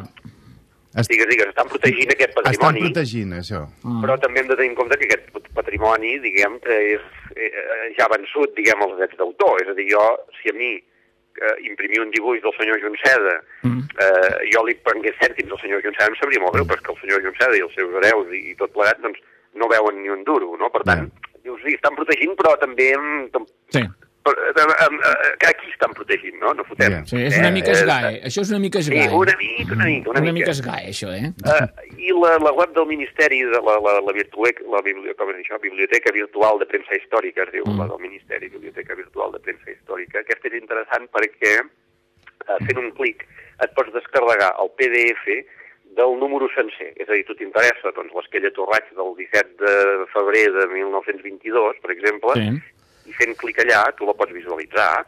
Digues, digues, estan protegint aquest Estan patrimoni, protegint, això. però també hem de tenir en compte que aquest patrimoni, diguem, que és eh, ja ha vençut, diguem, els drets d'autor. És a dir, jo, si a mi eh, imprimir un dibuix del senyor Junceda, eh, jo li prengués cèntims al senyor Junceda, em sabria molt greu, però és que el senyor Junceda i els seus hereus i, i tot plegat, doncs, no veuen ni un duro, no? Per tant, dius, sí, estan protegint, però també... Sí. Eh, eh, que aquí estan protegint, no? No fotem. Sí, és una mica Eh, esgai. Això és una mica Sí, esgai. una mica, una mica, una, Una mica esgai, això, eh? Uh, I la, la web del Ministeri, de la, la, la, virtue, la bibli- com això? Biblioteca Virtual de Premsa Històrica, es diu, Mm. la del Ministeri, Biblioteca Virtual de Premsa Històrica. Aquesta és interessant perquè uh, fent un clic et pots descarregar el PDF del número sencer. És a dir, tu t'interessa doncs, l'esquella Torratx del 17 de febrer de 1922, per exemple, Sí. I fent clic allà tu la pots visualitzar,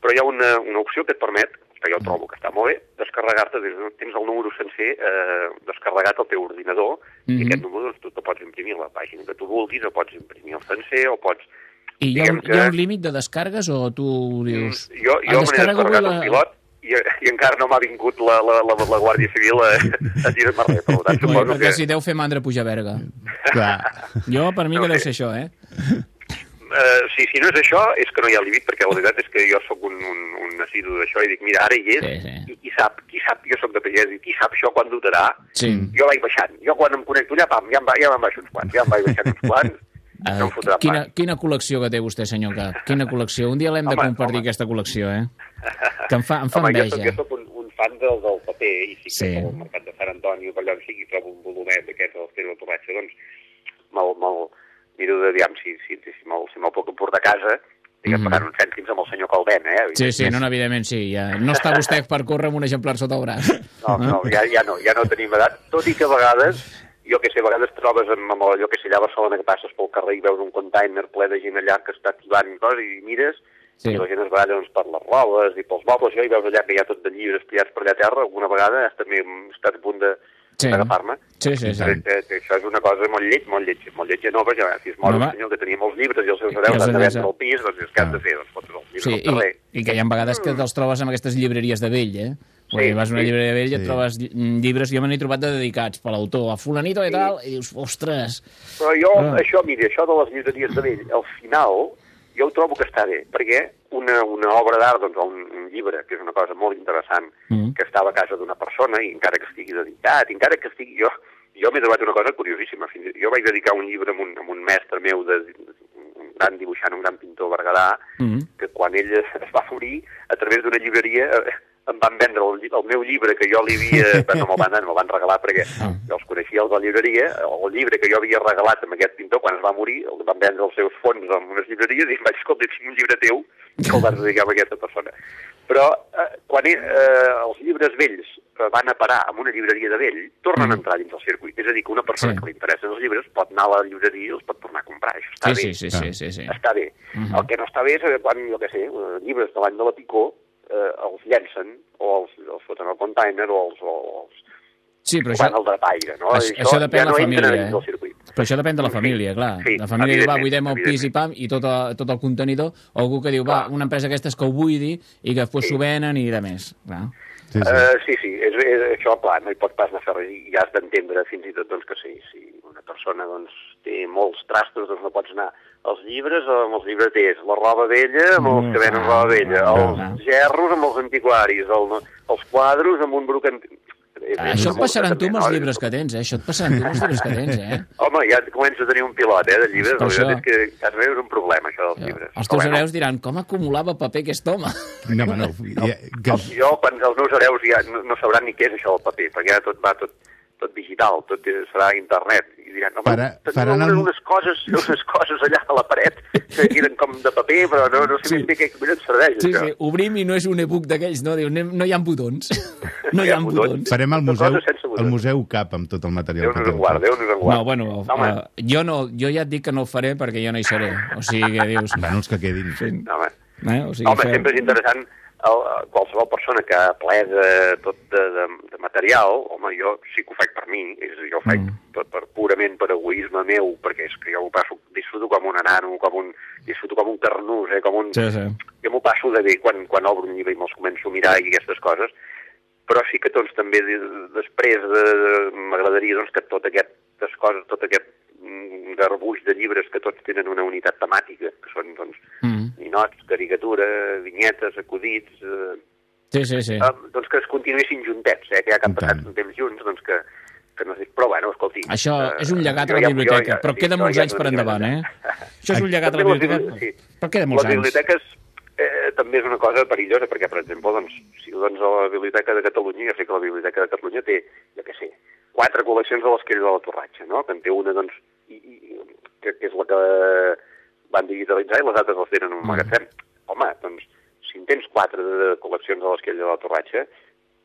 però hi ha una, una opció que et permet, que jo trobo que està molt bé, descarregar-te, des de- tens el número sencer eh, descarregat al teu ordinador, i Mhm. aquest número doncs, tu te pots imprimir a la pàgina que tu vulguis, o pots imprimir el sencer, o pots... I hi ha, un, diguem hi ha que- un límit de descargues o tu dius... Jo, "Ah, jo me n'he descarregat avui un pilot i, i encara no m'ha vingut la, la, la, la Guàrdia Civil a, a tirar-me res, per tant, suposo que... si deu fer mandra pujar a Berga. Clar. Jo, per mi, No, que deu que- ser això, eh? Uh, sí, si no és això, és que no hi ha límit, perquè la veritat és que jo sóc un, un, un assidu d'això i dic, mira, ara hi és, Sí, sí. i qui sap, qui sap, jo sóc de pagès, i qui sap això quan durarà, Sí. jo vaig baixant. Jo quan em connecto allà, pam, ja em, va, ja me'n baixo uns quants, ja em vaig baixant uns quants, Uh, no quina, pas. quina col·lecció que té vostè, senyor Cap? Quina col·lecció? Un dia l'hem de compartir, home. aquesta col·lecció, eh? Que em fa, em fa Home, jo enveja. soc, jo soc un, un fan del, del paper, i sí que Sí. al mercat de Sant Antoni, per allà on sigui, trobo un volumet d'aquests dels Pere Torratxa, doncs me'l, me'l miro de, aviam, si, si, si, si me'l si me'l puc emportar a casa, diguem, Mhm. pagant uns cèntims amb el senyor Calvent, eh? Sí, sí, no, no, evidentment sí. Ja. No està vostè per córrer amb un exemplar sota el braç. No, no, ja, ja no, ja no tenim edat, tot i que a vegades, jo que sé, a vegades trobes amb, amb allò que sé, allà a Barcelona que passes pel carrer i veus un container ple de gent allà que està activant i coses, i mires, Sí. i la gent es baralla doncs, per les robes i pels mobles, i veus allà que hi ha tot de llibres tirats per allà a terra, alguna vegada has també estat a punt de Sí. d'agafar-me. Sí, sí, sí. Que, que això és una cosa molt lleig, molt lleig, molt lleig no, perquè si es mor Home. un senyor que tenia molts llibres i els seus I hereus han de el pis, doncs és que has de fer, doncs fotre els llibres Sí, al i, carrer. i que hi ha vegades que te'ls trobes en aquestes llibreries de vell, eh? Vull dir, vas a una sí. llibreria de vell i et Sí. trobes lli- llibres, jo me n'he trobat de dedicats per l'autor, a fulanito i tal, i dius, ostres... Però jo, Ah. això, mira, això de les llibreries de vell, al final, jo ho trobo que està bé, perquè una, una obra d'art, doncs, o un, un llibre, que és una cosa molt interessant, Mm. que estava a casa d'una persona, i encara que estigui dedicat, encara que estigui... Jo, jo m'he trobat una cosa curiosíssima. Fins, jo vaig dedicar un llibre a un, a un mestre meu, de, un gran dibuixant, un gran pintor berguedà, Mm. que quan ell es va morir, a través d'una llibreria eh, em van vendre el, el meu llibre que jo li havia... No me'l van, me'l van regalar perquè Ah. jo els coneixia els de la llibreria, el llibre que jo havia regalat amb aquest pintor quan es va morir, el van vendre els seus fons en unes llibreries i em vaig dir, escolta, tinc un llibre teu que el vas dedicar a aquesta persona. Però eh, quan eh, els llibres vells eh, van a parar en una llibreria de vell, tornen Mm. a entrar dins el circuit. És a dir, que una persona Sí. que li interessen els llibres pot anar a la llibreria i els pot tornar a comprar. Això està Sí, bé. sí, sí, sí, sí, sí. Està bé. Mhm. El que no està bé és quan, jo què sé, eh, llibres de l'any de la Picó eh, els llencen o els, els foten al container o els, o els Sí, però això, al drapaire, no? això, I això depèn ja de no la família, eh? Però això depèn de la família, clar. Sí, la família diu, va, buidem el pis i pam, i tot, el, tot el contenidor, o algú que diu, va, una empresa aquestes que ho buidi i que després s'ho venen i de més. Clar. Sí, sí. Uh, sí, sí, és, és, això, clar, no hi pot pas anar a fer res, i has d'entendre fins i tot doncs, que sí, si una persona doncs, té molts trastos, doncs no pots anar als llibres amb els llibreters, la roba vella amb els que venen roba vella, els gerros amb els antiquaris, el, els quadros amb un brocant... Ah, això et passarà amb tu amb els llibres que tens, eh? Això et passarà amb tu amb els llibres que tens, eh? Home, ja comença a tenir un pilot, eh, de llibres. Per això. és que a casa meva és un problema, això dels llibres. Els teus hereus diran, com acumulava paper aquest home? No, home, no. Ja, que, Jo, quan els meus hereus ja no, no sabran ni què és això del paper, perquè ja tot va tot, tot digital, tot serà internet. I diran, home, Farà- teniu faran el- unes, coses, unes coses allà a la paret que eren com de paper, però no, no sé Sí. ben bé què collons serveix, Sí, això. sí, obrim i no és un e-book d'aquells, no? Diu, "Anem- no hi ha botons. No hi ha botons. Farem el Tota museu, el museu cap amb tot el material Déu que nos té. en guard, Déu nos en guard. No, bueno, Home. uh, jo, no, jo ja et dic que no ho faré perquè jo no hi seré. O sigui que dius... Bueno, els que quedin. Sí. No, home. Eh? O sigui, Home, fem- sempre és interessant el, qualsevol persona que ha ple de, tot de, de, de material, home, jo sí que ho faig per mi, és, a dir, jo ho faig Mm. per, per, purament per egoisme meu, perquè és que jo ho passo, disfruto com un enano, com un, disfruto com un carnús, eh, com un... Sí, sí. Jo m'ho passo de bé quan, quan obro un llibre i me'ls començo a mirar i aquestes coses, però sí que doncs també de- després de, m'agradaria doncs, que tot aquestes coses, tot aquest mm, garbuix de llibres que tots tenen una unitat temàtica, que són doncs, Mm. Ninots, caricatura, vinyetes, acudits, eh, Sí, sí, sí. eh, doncs que es continuessin juntets, eh, que ja que han passat un temps junts, doncs que, que no dic, però bueno, escolti... Això eh, és un llegat a la ja- biblioteca, ja- però sí, queda molts ja anys no per endavant, eh? Això és un llegat a la les biblioteca, bibli- sí. però queda molts les anys. biblioteques eh, també és una cosa perillosa, perquè, per exemple, doncs, si doncs, a la Biblioteca de Catalunya, jo sé que la Biblioteca de Catalunya té, jo què sé, quatre col·leccions de l'esquella de la Torratxa, no? que en té una, doncs, i, i, que, que és la que van digitalitzar i les altres les tenen en un Mm. magatzem. Home, doncs, si en tens quatre de col·leccions de l'esquella de la Torratxa,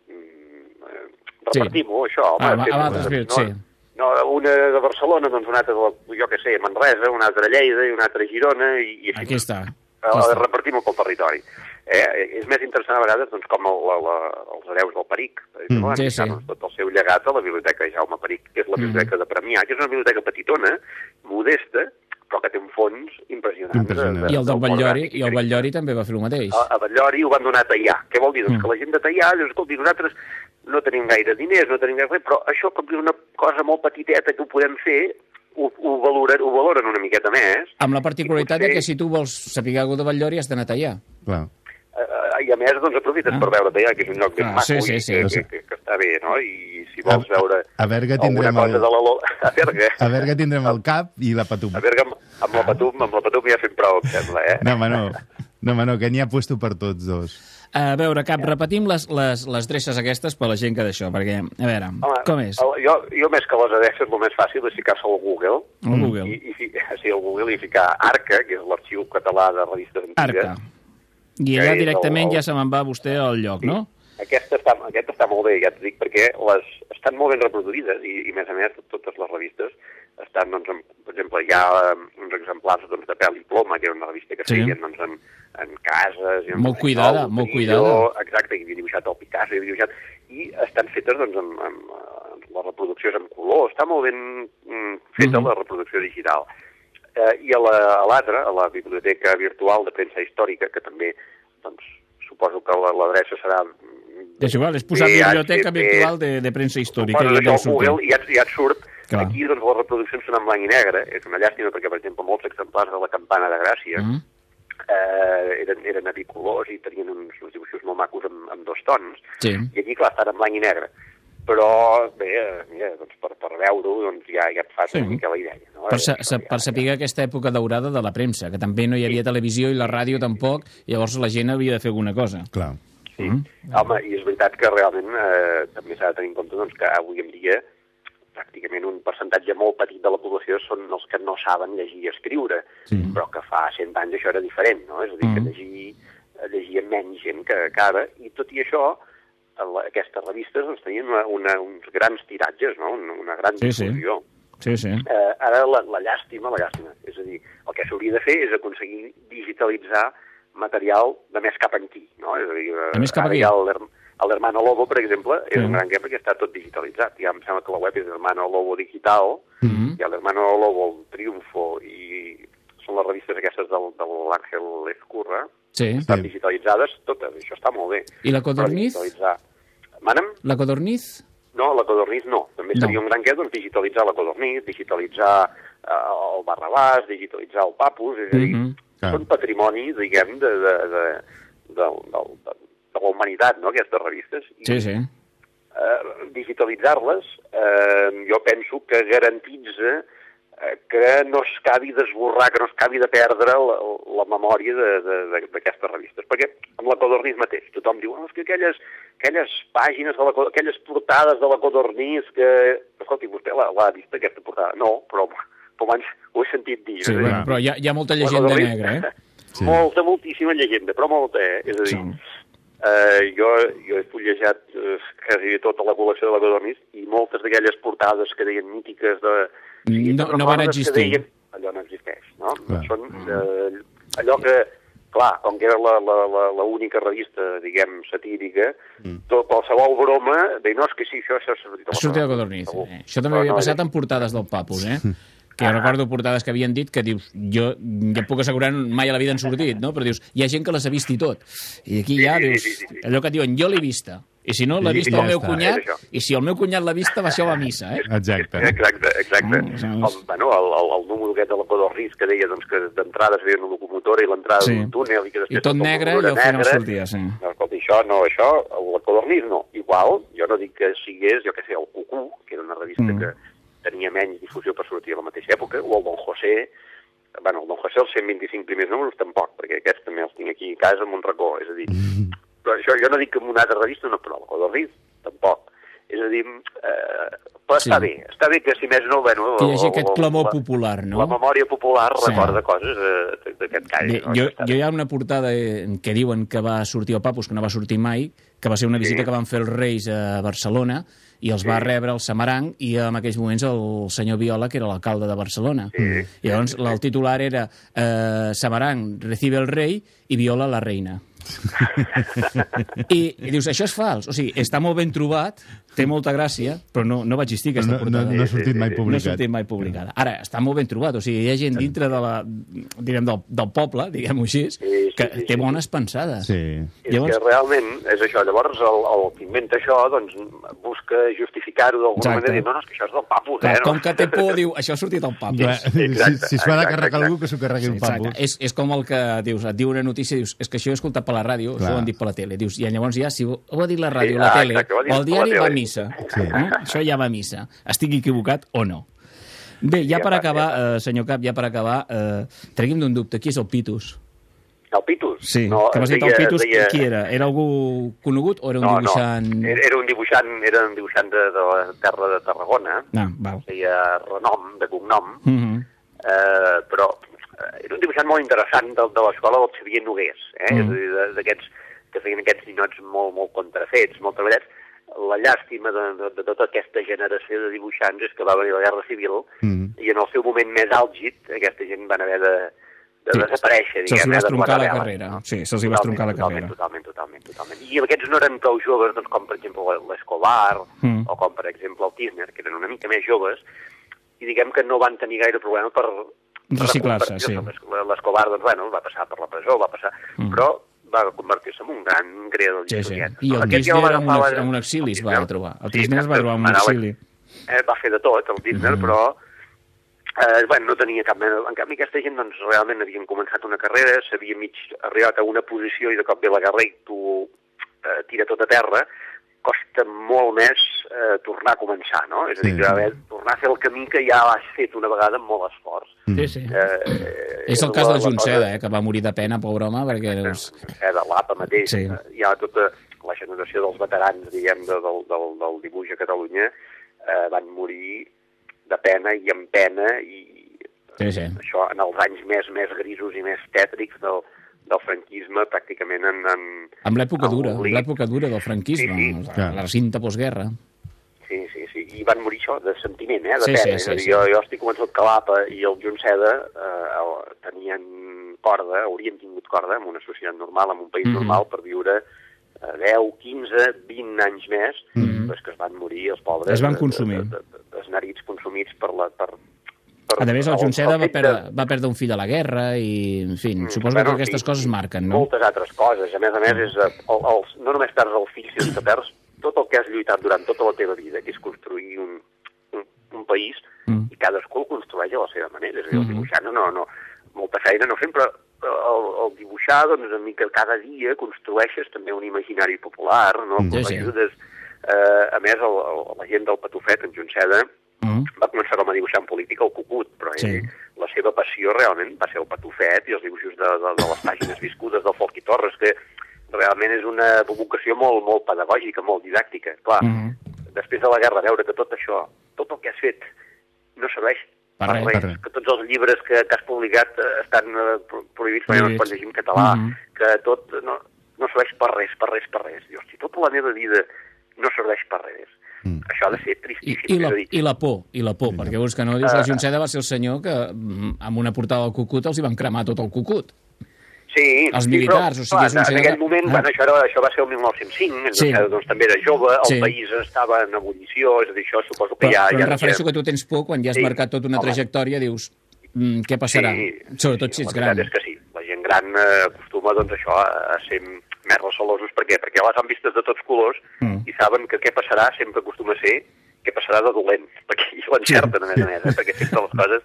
mm, eh, Sí. repartim-ho, això. Home, Ah, a biblioteques, no, sí. no, una de Barcelona, doncs una altra, de, jo què sé, Manresa, una altra a Lleida i una altra a Girona, i, i així Aquí està. eh, repartim-ho pel territori. Eh, és més interessant a vegades doncs, com el, la, la, els hereus del Peric, Mm, van sí, sí. doncs, tot el seu llegat a la biblioteca de Jaume Peric, que és la Mm. biblioteca de Premià, que és una biblioteca petitona, modesta, però que té un fons impressionant. Impressionant. I el del Batllori, i el Batllori també va fer el mateix. A, a Batllori ho van donar a tallar. Què vol dir? Doncs Mm. que la gent de tallar, dius, escolti, nosaltres no tenim gaire diners, no tenim gaire res, però això, com que és una cosa molt petiteta que ho podem fer, ho, ho, valoren, ho valoren una miqueta més, Amb la particularitat potser- que si tu vols saber alguna cosa de Batllori has d'anar a tallar. Clar. Eh, i a més, doncs, aprofites Ah. per veure tallar, que és un lloc ben Ah, maco sí, sí, i sí. que, Sí. que, que, que, està bé, no? I si vols A- veure a Berga alguna tindrem cosa el- de la... Lo- A Berga, A que tindrem el cap i la patum. a Berga amb, amb la Patum, amb la Patum ja fem prou, em sembla, eh? No, home, no. No, home, no, que n'hi ha puesto per tots dos. A veure, Cap, repetim les, les, les dreces aquestes per la gent que d'això, perquè, a veure, Home, com és? El, jo, jo més que les adreces, el més fàcil és ficar-se al Google. Al Google. I, i, sí, al Google i ficar ARCA, que és l'arxiu català de revistes antigues. Arca. I allà directament el- ja se me'n va vostè al lloc, no? Aquesta està, aquest està molt bé, ja t'ho dic, perquè les estan molt ben reproduïdes i, i a més a més, totes les revistes estan, doncs, en, per exemple, hi ha um, uns exemplars doncs, de Pèl i Ploma, que era una revista que Sí. feien doncs, en, en cases... I en Molt cuidada, molt cuidada. Exacte, que havia dibuixat el Picasso, i havia dibuixat... I estan fetes, doncs, amb, amb, amb les reproduccions en color. Està molt ben mm, feta Mhm. la reproducció digital. Eh, I a la- a a, la Biblioteca Virtual de Premsa Històrica, que també, doncs, suposo que la- l'adreça serà... És igual, és posar BHP, Biblioteca Virtual de, de Premsa Històrica. Això ja. Google ja, ja et surt. Clar. Aquí doncs, les reproduccions són en blanc i negre. És una llàstima perquè, per exemple, molts exemplars de la Campana de Gràcia Mm. eh, eren, eren a bicolors i tenien uns, uns dibuixos molt macos amb, amb dos tons. Sí. I aquí, clar, estan en blanc i negre. Però, bé, eh, mira, doncs per, per veure-ho doncs ja, ja et fas Sí. una mica la idea. No? Per, Eh, sa, sa, per saber aquesta època daurada de la premsa, que també no hi havia televisió i la ràdio tampoc, llavors la gent havia de fer alguna cosa. Clar. Sí. Home, i és veritat que realment eh, també s'ha de tenir en compte doncs, que avui en dia pràcticament un percentatge molt petit de la població són els que no saben llegir i escriure, Sí. però que fa 100 anys això era diferent, no? És a dir, que Mm. llegir, llegia menys gent que, que ara, i tot i això, la, aquestes revistes doncs, tenien una, una, uns grans tiratges, no? una, una gran Sí, sí. difusió. Sí, sí. Eh, ara la, la llàstima, la llàstima, és a dir, el que s'hauria de fer és aconseguir digitalitzar material de més cap aquí, no? És a dir, eh, De més cap aquí. ha el, Lobo, per exemple, és Sí. un gran exemple que està tot digitalitzat. Ja em sembla que la web és Hermano Lobo Digital, Mhm. i el Hermano Lobo, el Triunfo, i són les revistes aquestes del, de l'Àngel Ezcurra, Sí. estan digitalitzades totes, això està molt bé. I la codorniz? digitalitzar... Manem? La codorniz? No, la codorniz no. També No. seria un gran què, doncs, digitalitzar la codorniz, digitalitzar eh, el Barrabàs, digitalitzar el Papus, és a dir, Mhm. Clar. són patrimoni, diguem, de, de, de, de, de, de, de la humanitat, no?, aquestes revistes. I, Sí, sí. eh, digitalitzar-les, eh, jo penso que garantitza eh, que no es acabi d'esborrar, que no es acabi de perdre la, la memòria d'aquestes revistes. Perquè amb la Codorniz mateix, tothom diu, oh, és que aquelles, aquelles pàgines, de la, aquelles portades de la Codorniz, que... Escolti, vostè l'ha vist, aquesta portada? No, però, però abans ho he sentit dir. Sí, bueno, però hi ha, hi ha molta llegenda negra, eh? Sí. Molta, moltíssima llegenda, però molta, eh? És a dir, eh, jo, jo he fullejat eh, quasi tota la col·lecció de la Codorniz i moltes d'aquelles portades que deien mítiques de... No- no van existir. Deien, allò no existeix, no? Clar. Són eh, allò que, clar, com que era la, la, la, la única revista, diguem, satírica, Mm. tot, qualsevol broma, deia, no, és que sí, això s'ha sortit a Ha sortit Codorniz. segur. Eh? Això també Però havia no passat era- en portades del Papus, eh? Que jo recordo portades que havien dit que dius, jo ja et puc assegurar mai a la vida han sortit, no? Però dius, hi ha gent que les ha vist i tot. I aquí ja dius, sí, sí, sí. allò que et diuen, jo l'he vista. I si no, l'ha vist i el ja meu està. cunyat, això. i si el meu cunyat l'ha vista, va això a missa, eh? Exacte. Exacte, exacte. Mm? Com, bueno, el, el, el número aquest de la Codorniz que deia doncs, que d'entrada es veia una locomotora i l'entrada Sí. d'un túnel i que després... I tot negre i al final sortia, sí. No, escolta, això no, això, la Codorniz no. Igual, jo no dic que sigués, jo que sé, el Cucú, que era una revista Mm. que tenia menys difusió per sortir a la mateixa època, o el Don José, bueno, el Don José, els 125 primers números tampoc, perquè aquests també els tinc aquí a casa en un racó, és a dir, però això jo no dic que en una altra revista no, però la Codorniz tampoc. És a dir, eh, però Sí. està bé, està bé que si més no, bueno... Que hi hagi el- aquest el- clamor la- popular, no? La memòria popular Sí. recorda coses eh, d'aquest call. Bé, no? jo, jo hi ha una portada eh, que diuen que va sortir al Papus, que no va sortir mai, que va ser una visita Sí. que van fer els Reis a Barcelona i els va rebre el Samaranc i en aquells moments el senyor Viola, que era l'alcalde de Barcelona. I llavors el titular era eh, Samaranc recibe el rei i Viola la reina. I, I dius, això és fals. O sigui, està molt ben trobat, té molta gràcia, però no, no va existir aquesta No, no, portada. no ha sortit mai No ha sortit mai publicada. Ara, està molt ben trobat, o sigui, hi ha gent dintre de la, direm, del, del poble, diguem-ho així, que té bones pensades. Sí. És que realment és això. Llavors, el, el que inventa això doncs, busca justificar-ho d'alguna manera. i dir, No, no, és que això és del papus, Clar, eh? No? com que té por, diu, això ha sortit del papus. Clar, si, si es va de carregar algú, que s'ho carregui un Exacte. papus. És, és com el que dius, et diu una notícia, dius, és que això ho he escoltat per la ràdio, Clar. això ho han dit per la tele. Dius, I llavors ja, si ho, ho ha dit la ràdio, Sí, la ah, tele, exacte, o el diari, va a tele. Missa. Sí. Eh? Això ja va a missa. Estic equivocat o no. Bé, ja per acabar, eh, senyor Cap, ja per acabar, eh, tregui'm d'un dubte, qui és el Pitus? El Pitus? Sí, no, que m'has dit deia- el Pitus, deia- qui era? Era algú conegut o era un no, dibuixant... No, era, era un dibuixant, era un dibuixant de, de la terra de Tarragona, Ah, val. deia Renom, de cognom, Mm -hmm. eh, però eh, era un dibuixant molt interessant de, de l'escola del Xavier Nogués, eh? Mm. és a dir, de- d'aquests que feien aquests ninots molt, molt contrafets, molt treballats. La llàstima de, de, de tota aquesta generació de dibuixants és que va venir la Guerra Civil Mm. i en el seu moment més àlgid aquesta gent van haver de, de Sí, desaparèixer, se'ls diguem, va eh, de estroncar la carrera. Sí, se'ls hi va estroncar la carrera. Totalment, totalment, totalment. I aquests no eren prou joves, doncs, com per exemple l'Escobar, Mm. o com per exemple el Tisner, que eren una mica més joves, i diguem que no van tenir gaire problema per... Reciclar-se, sí. reconvertir-se. L'Escobar, doncs, bueno, va passar per la presó, va passar... Mm. Però va convertir-se en un gran creador Sí, sí. I el Aquest ja Disney va era un, en un exili, es va trobar. El Sí, Disney es va trobar en un exili. Eh, va fer de tot, el Disney, Mhm. però eh, bueno, no tenia cap mena... En canvi, aquesta gent doncs, realment havien començat una carrera, s'havia mig arribat a una posició i de cop ve la guerra i tu eh, tira tot a terra, costa molt més eh, tornar a començar, no? És a dir, Sí. que haver, tornar a fer el camí que ja has fet una vegada amb molt esforç. Sí, sí. Eh, És el la- cas del la Junceda, cosa- eh, que va morir de pena, pobre home, perquè... Doncs... eh, de l'APA mateix, Sí. eh, hi ha tota la generació dels veterans, diguem, de, del, del, del dibuix a Catalunya, eh, van morir de pena i amb pena, i Sí, sí. això en els anys més més grisos i més tètrics del, del franquisme, pràcticament en... en Amb l'època dura, l'època dura del franquisme, Sí, sí. la, la cinta postguerra. Sí, sí, sí, i van morir això, de sentiment, eh, de Sí, sí, pena. sí, dir, sí. Jo, jo estic convençut que l'APA i el Junceda eh, tenien corda, haurien tingut corda en una societat normal, en un país Mhm. normal, per viure eh, 10, 15, 20 anys més, Mhm. però és que es van morir els pobres... Es van de- consumir. De, de, de, desnerits, consumits per la... Per, per A més, el Junceda va de- perdre, va perdre un fill a la guerra i, en fi, suposo bueno, que aquestes i- coses marquen, no? moltes altres coses. A més a més, és, eh, el, el, no només perds el fill, sinó que perds tot el que has lluitat durant tota la teva vida, que és construir un, un, un país, Mm. i cadascú el construeix a la seva manera. És a dir, el Mhm. dibuixant no, no, molta feina no fem, però el, el dibuixar, doncs, una mica cada dia construeixes també un imaginari popular, no? Sí, sí. Ajudes, eh, a més, el, el, la gent del Patufet, en Junceda, Mm. va començar com a dibuixant polític al Cucut, però Sí. ell, la seva passió realment va ser el patufet i els dibuixos de, de, de les pàgines viscudes del Folky Torres, que realment és una vocació molt, molt pedagògica, molt didàctica. Clar, Mhm. després de la guerra, veure que tot això, tot el que has fet, no serveix Per per, res, res, per res. que tots els llibres que, que has publicat eh, estan eh, pro- prohibits perquè no es pot llegir en català, Mhm. que tot no, no serveix per res, per res, per res. Dius, si tota la meva vida no serveix per res, Mm. això ha de ser I, tristíssim. i, la, és a dir, I la por, i la por, perquè veus que no, dius, Ah. la Junceda va ser el senyor que mm, amb una portada del cucut els hi van cremar tot el cucut. Sí, Els sí, militars, però, o sigui, és un clar, En aquell que- moment, Ah. bueno, això, era, això va ser el 1905, en Sí. sí. doncs també era jove, el Sí. país estava en ebullició, és a dir, això suposo que Però, ja... però ja em refereixo que tu tens por quan ja has Sí, marcat tota una home. trajectòria, dius, mm, què passarà? Sí, Sobretot si ets la gran. és que sí, la gent gran eh, acostuma doncs, això, a ser més recelosos. Per què? Perquè les han vistes de tots colors Mm. i saben que què passarà sempre acostuma a ser què passarà de dolent, perquè ells ho encerten, a més a més, eh? perquè sempre les coses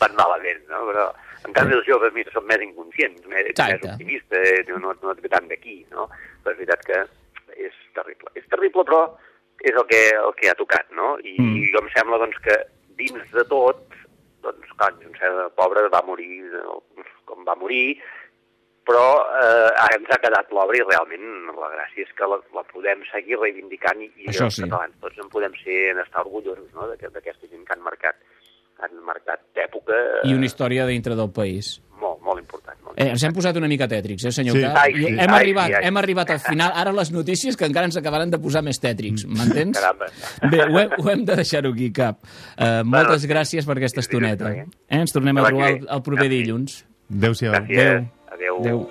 van malament, no? Però, en canvi, els joves, mira, són més inconscients, més, Exacte. més optimistes, no, no, no et ve tant d'aquí, no? Però és veritat que és terrible. És terrible, però és el que, el que ha tocat, no? I, Mm. i em sembla, doncs, que dins de tot, doncs, clar, un cert pobre va morir eh, com va morir, però eh, ara ens ha quedat l'obra i realment la gràcia és que la, la podem seguir reivindicant i, i Això els sí. catalans tots en podem ser en estar orgullosos no? d'aquest- d'aquesta gent que han marcat han marcat època I una eh, història dintre del país. molt, molt important. Molt Eh, ens hem posat una mica tètrics, eh, senyor Sí. Cap? Ai, I sí. hem, Ai, arribat, ai. hem arribat al final. Ara les notícies que encara ens acabaran de posar més tètrics, m'entens? Caramba. Bé, ho hem, ho hem de deixar-ho aquí, Cap. Uh, moltes gràcies per aquesta estoneta. Eh? Ens tornem a trobar el, el proper dilluns. Adéu-siau. Gràcies. Adéu. Adéu.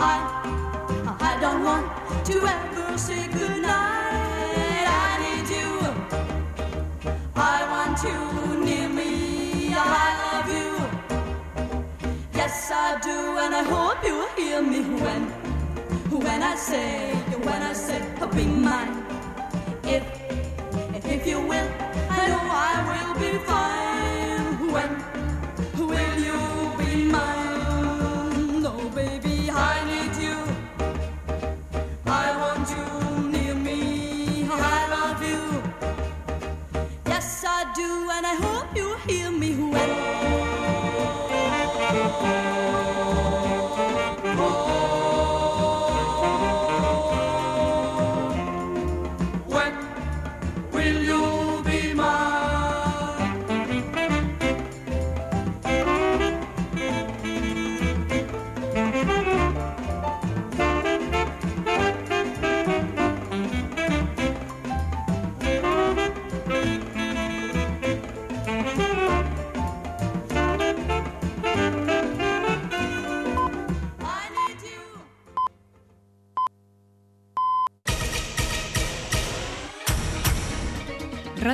I, I don't want to ever say goodnight. I need you. I want you near me. I love you. Yes, I do, and I hope you hear me when, when I say, when I say, be mine. If, if you will, I know I will be fine. And I hope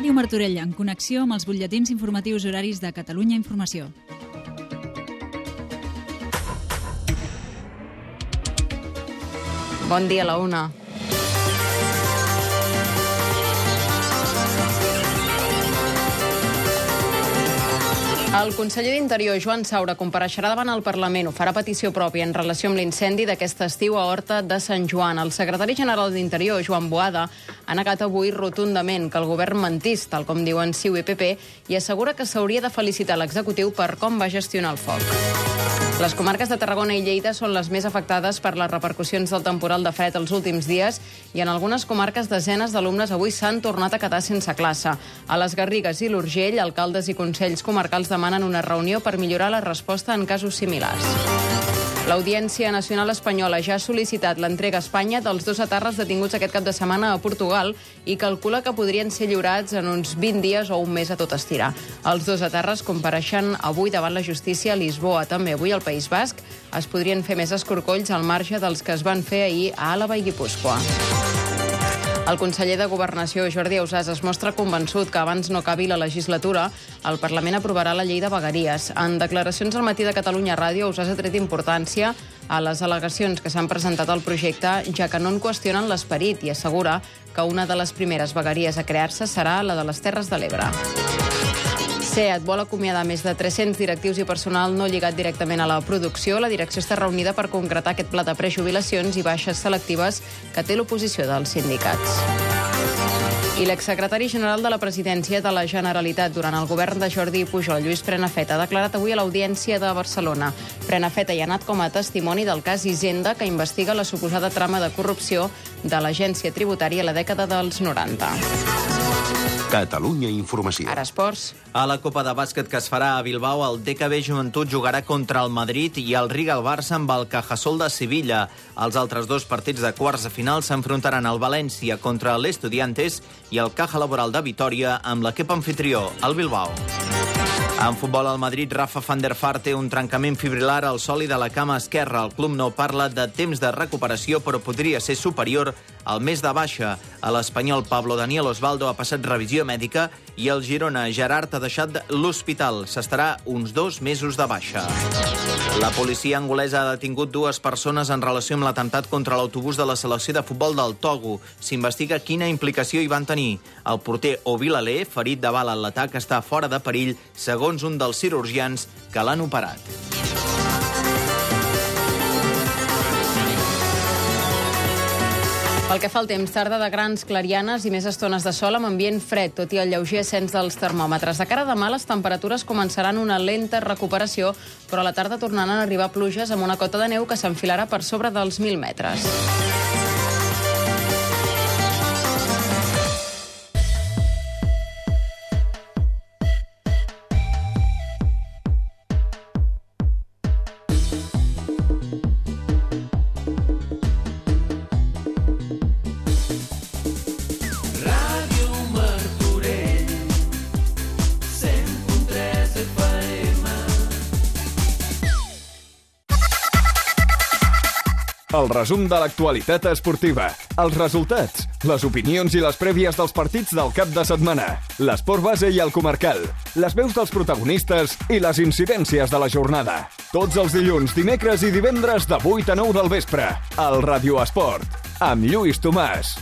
Ràdio Martorell, en connexió amb els butlletins informatius horaris de Catalunya Informació. Bon dia a la una. El conseller d'Interior, Joan Saura, compareixerà davant el Parlament. Ho farà petició pròpia en relació amb l'incendi d'aquest estiu a Horta de Sant Joan. El secretari general d'Interior, Joan Boada, ha negat avui rotundament que el govern mentís, tal com diuen CiU i PP, i assegura que s'hauria de felicitar l'executiu per com va gestionar el foc. Les comarques de Tarragona i Lleida són les més afectades per les repercussions del temporal de fred els últims dies i en algunes comarques desenes d'alumnes avui s'han tornat a quedar sense classe. A les Garrigues i l'Urgell, alcaldes i consells comarcals demanen una reunió per millorar la resposta en casos similars. L'Audiència Nacional Espanyola ja ha sol·licitat l'entrega a Espanya dels dos atarres detinguts aquest cap de setmana a Portugal i calcula que podrien ser lliurats en uns 20 dies o un mes a tot estirar. Els dos atarres compareixen avui davant la justícia a Lisboa. També avui al País Basc es podrien fer més escorcolls al marge dels que es van fer ahir a Àlava i Guipúscoa. El conseller de Governació, Jordi Ausàs, es mostra convençut que abans no acabi la legislatura, el Parlament aprovarà la llei de vegueries. En declaracions al matí de Catalunya Ràdio, Ausàs ha tret importància a les al·legacions que s'han presentat al projecte, ja que no en qüestionen l'esperit i assegura que una de les primeres vegueries a crear-se serà la de les Terres de l'Ebre. SEAT vol acomiadar més de 300 directius i personal no lligat directament a la producció. La direcció està reunida per concretar aquest pla de prejubilacions i baixes selectives que té l'oposició dels sindicats. I l'exsecretari general de la presidència de la Generalitat durant el govern de Jordi Pujol, Lluís Prenafeta, ha declarat avui a l'Audiència de Barcelona. Prenafeta hi ha anat com a testimoni del cas Hisenda, que investiga la suposada trama de corrupció de l'agència tributària a la dècada dels 90. Catalunya Informació. Ara esports. A la Copa de Bàsquet que es farà a Bilbao, el DKB Joventut jugarà contra el Madrid i el Riga el Barça amb el Cajasol de Sevilla. Els altres dos partits de quarts de final s'enfrontaran al València contra l'Estudiantes i el Caja Laboral de Vitoria amb l'equip anfitrió, el Bilbao. En futbol, al Madrid, Rafa van der Vaart té un trencament fibrilar al sòlid de la cama esquerra. El club no parla de temps de recuperació, però podria ser superior al mes de baixa. A l'espanyol Pablo Daniel Osvaldo ha passat revisió mèdica i el Girona Gerard ha deixat l'hospital. S'estarà uns dos mesos de baixa. La policia angolesa ha detingut dues persones en relació amb l'atemptat contra l'autobús de la selecció de futbol del Togo. S'investiga quina implicació hi van tenir. El porter Ovilalé, ferit de bala en l'atac, està fora de perill, segons un dels cirurgians que l'han operat. Pel que fa al temps, tarda de grans clarianes i més estones de sol amb ambient fred, tot i el lleuger ascens dels termòmetres. De cara a demà, les temperatures començaran una lenta recuperació, però a la tarda tornaran a arribar pluges amb una cota de neu que s'enfilarà per sobre dels 1.000 metres. Resum de l'actualitat esportiva, els resultats, les opinions i les prèvies dels partits del cap de setmana, l'esport base i el comarcal, les veus dels protagonistes i les incidències de la jornada. Tots els dilluns, dimecres i divendres de 8 a 9 del vespre, al Radio Esport, amb Lluís Tomàs.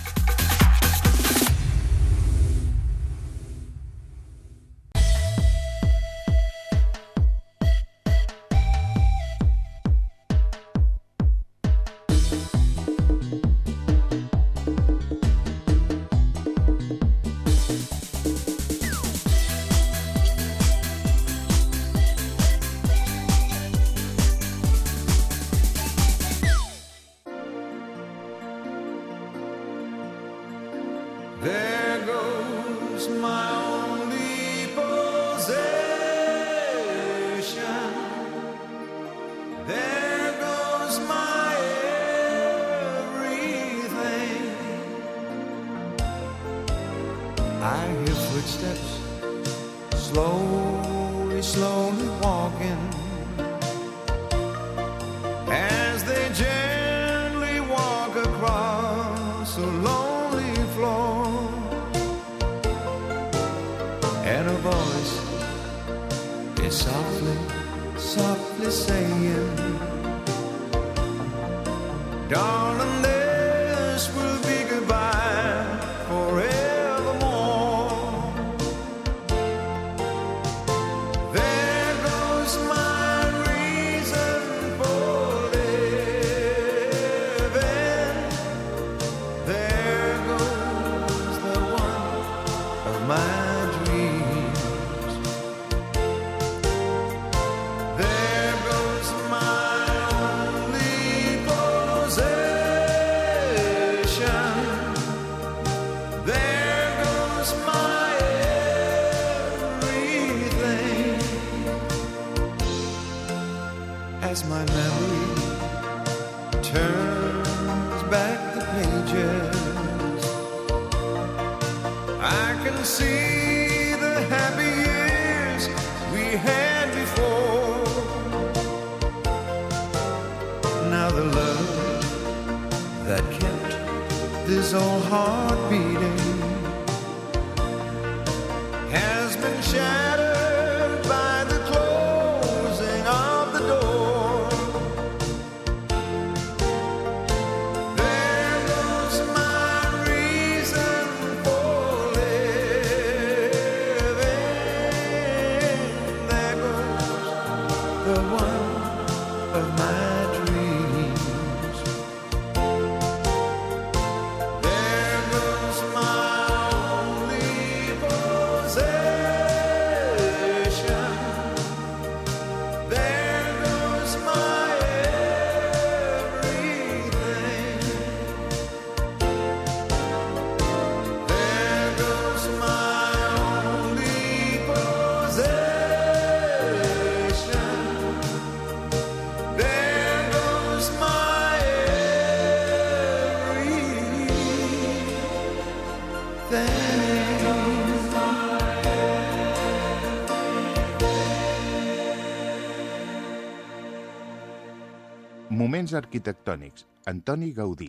Moments arquitectònics. Antoni Gaudí.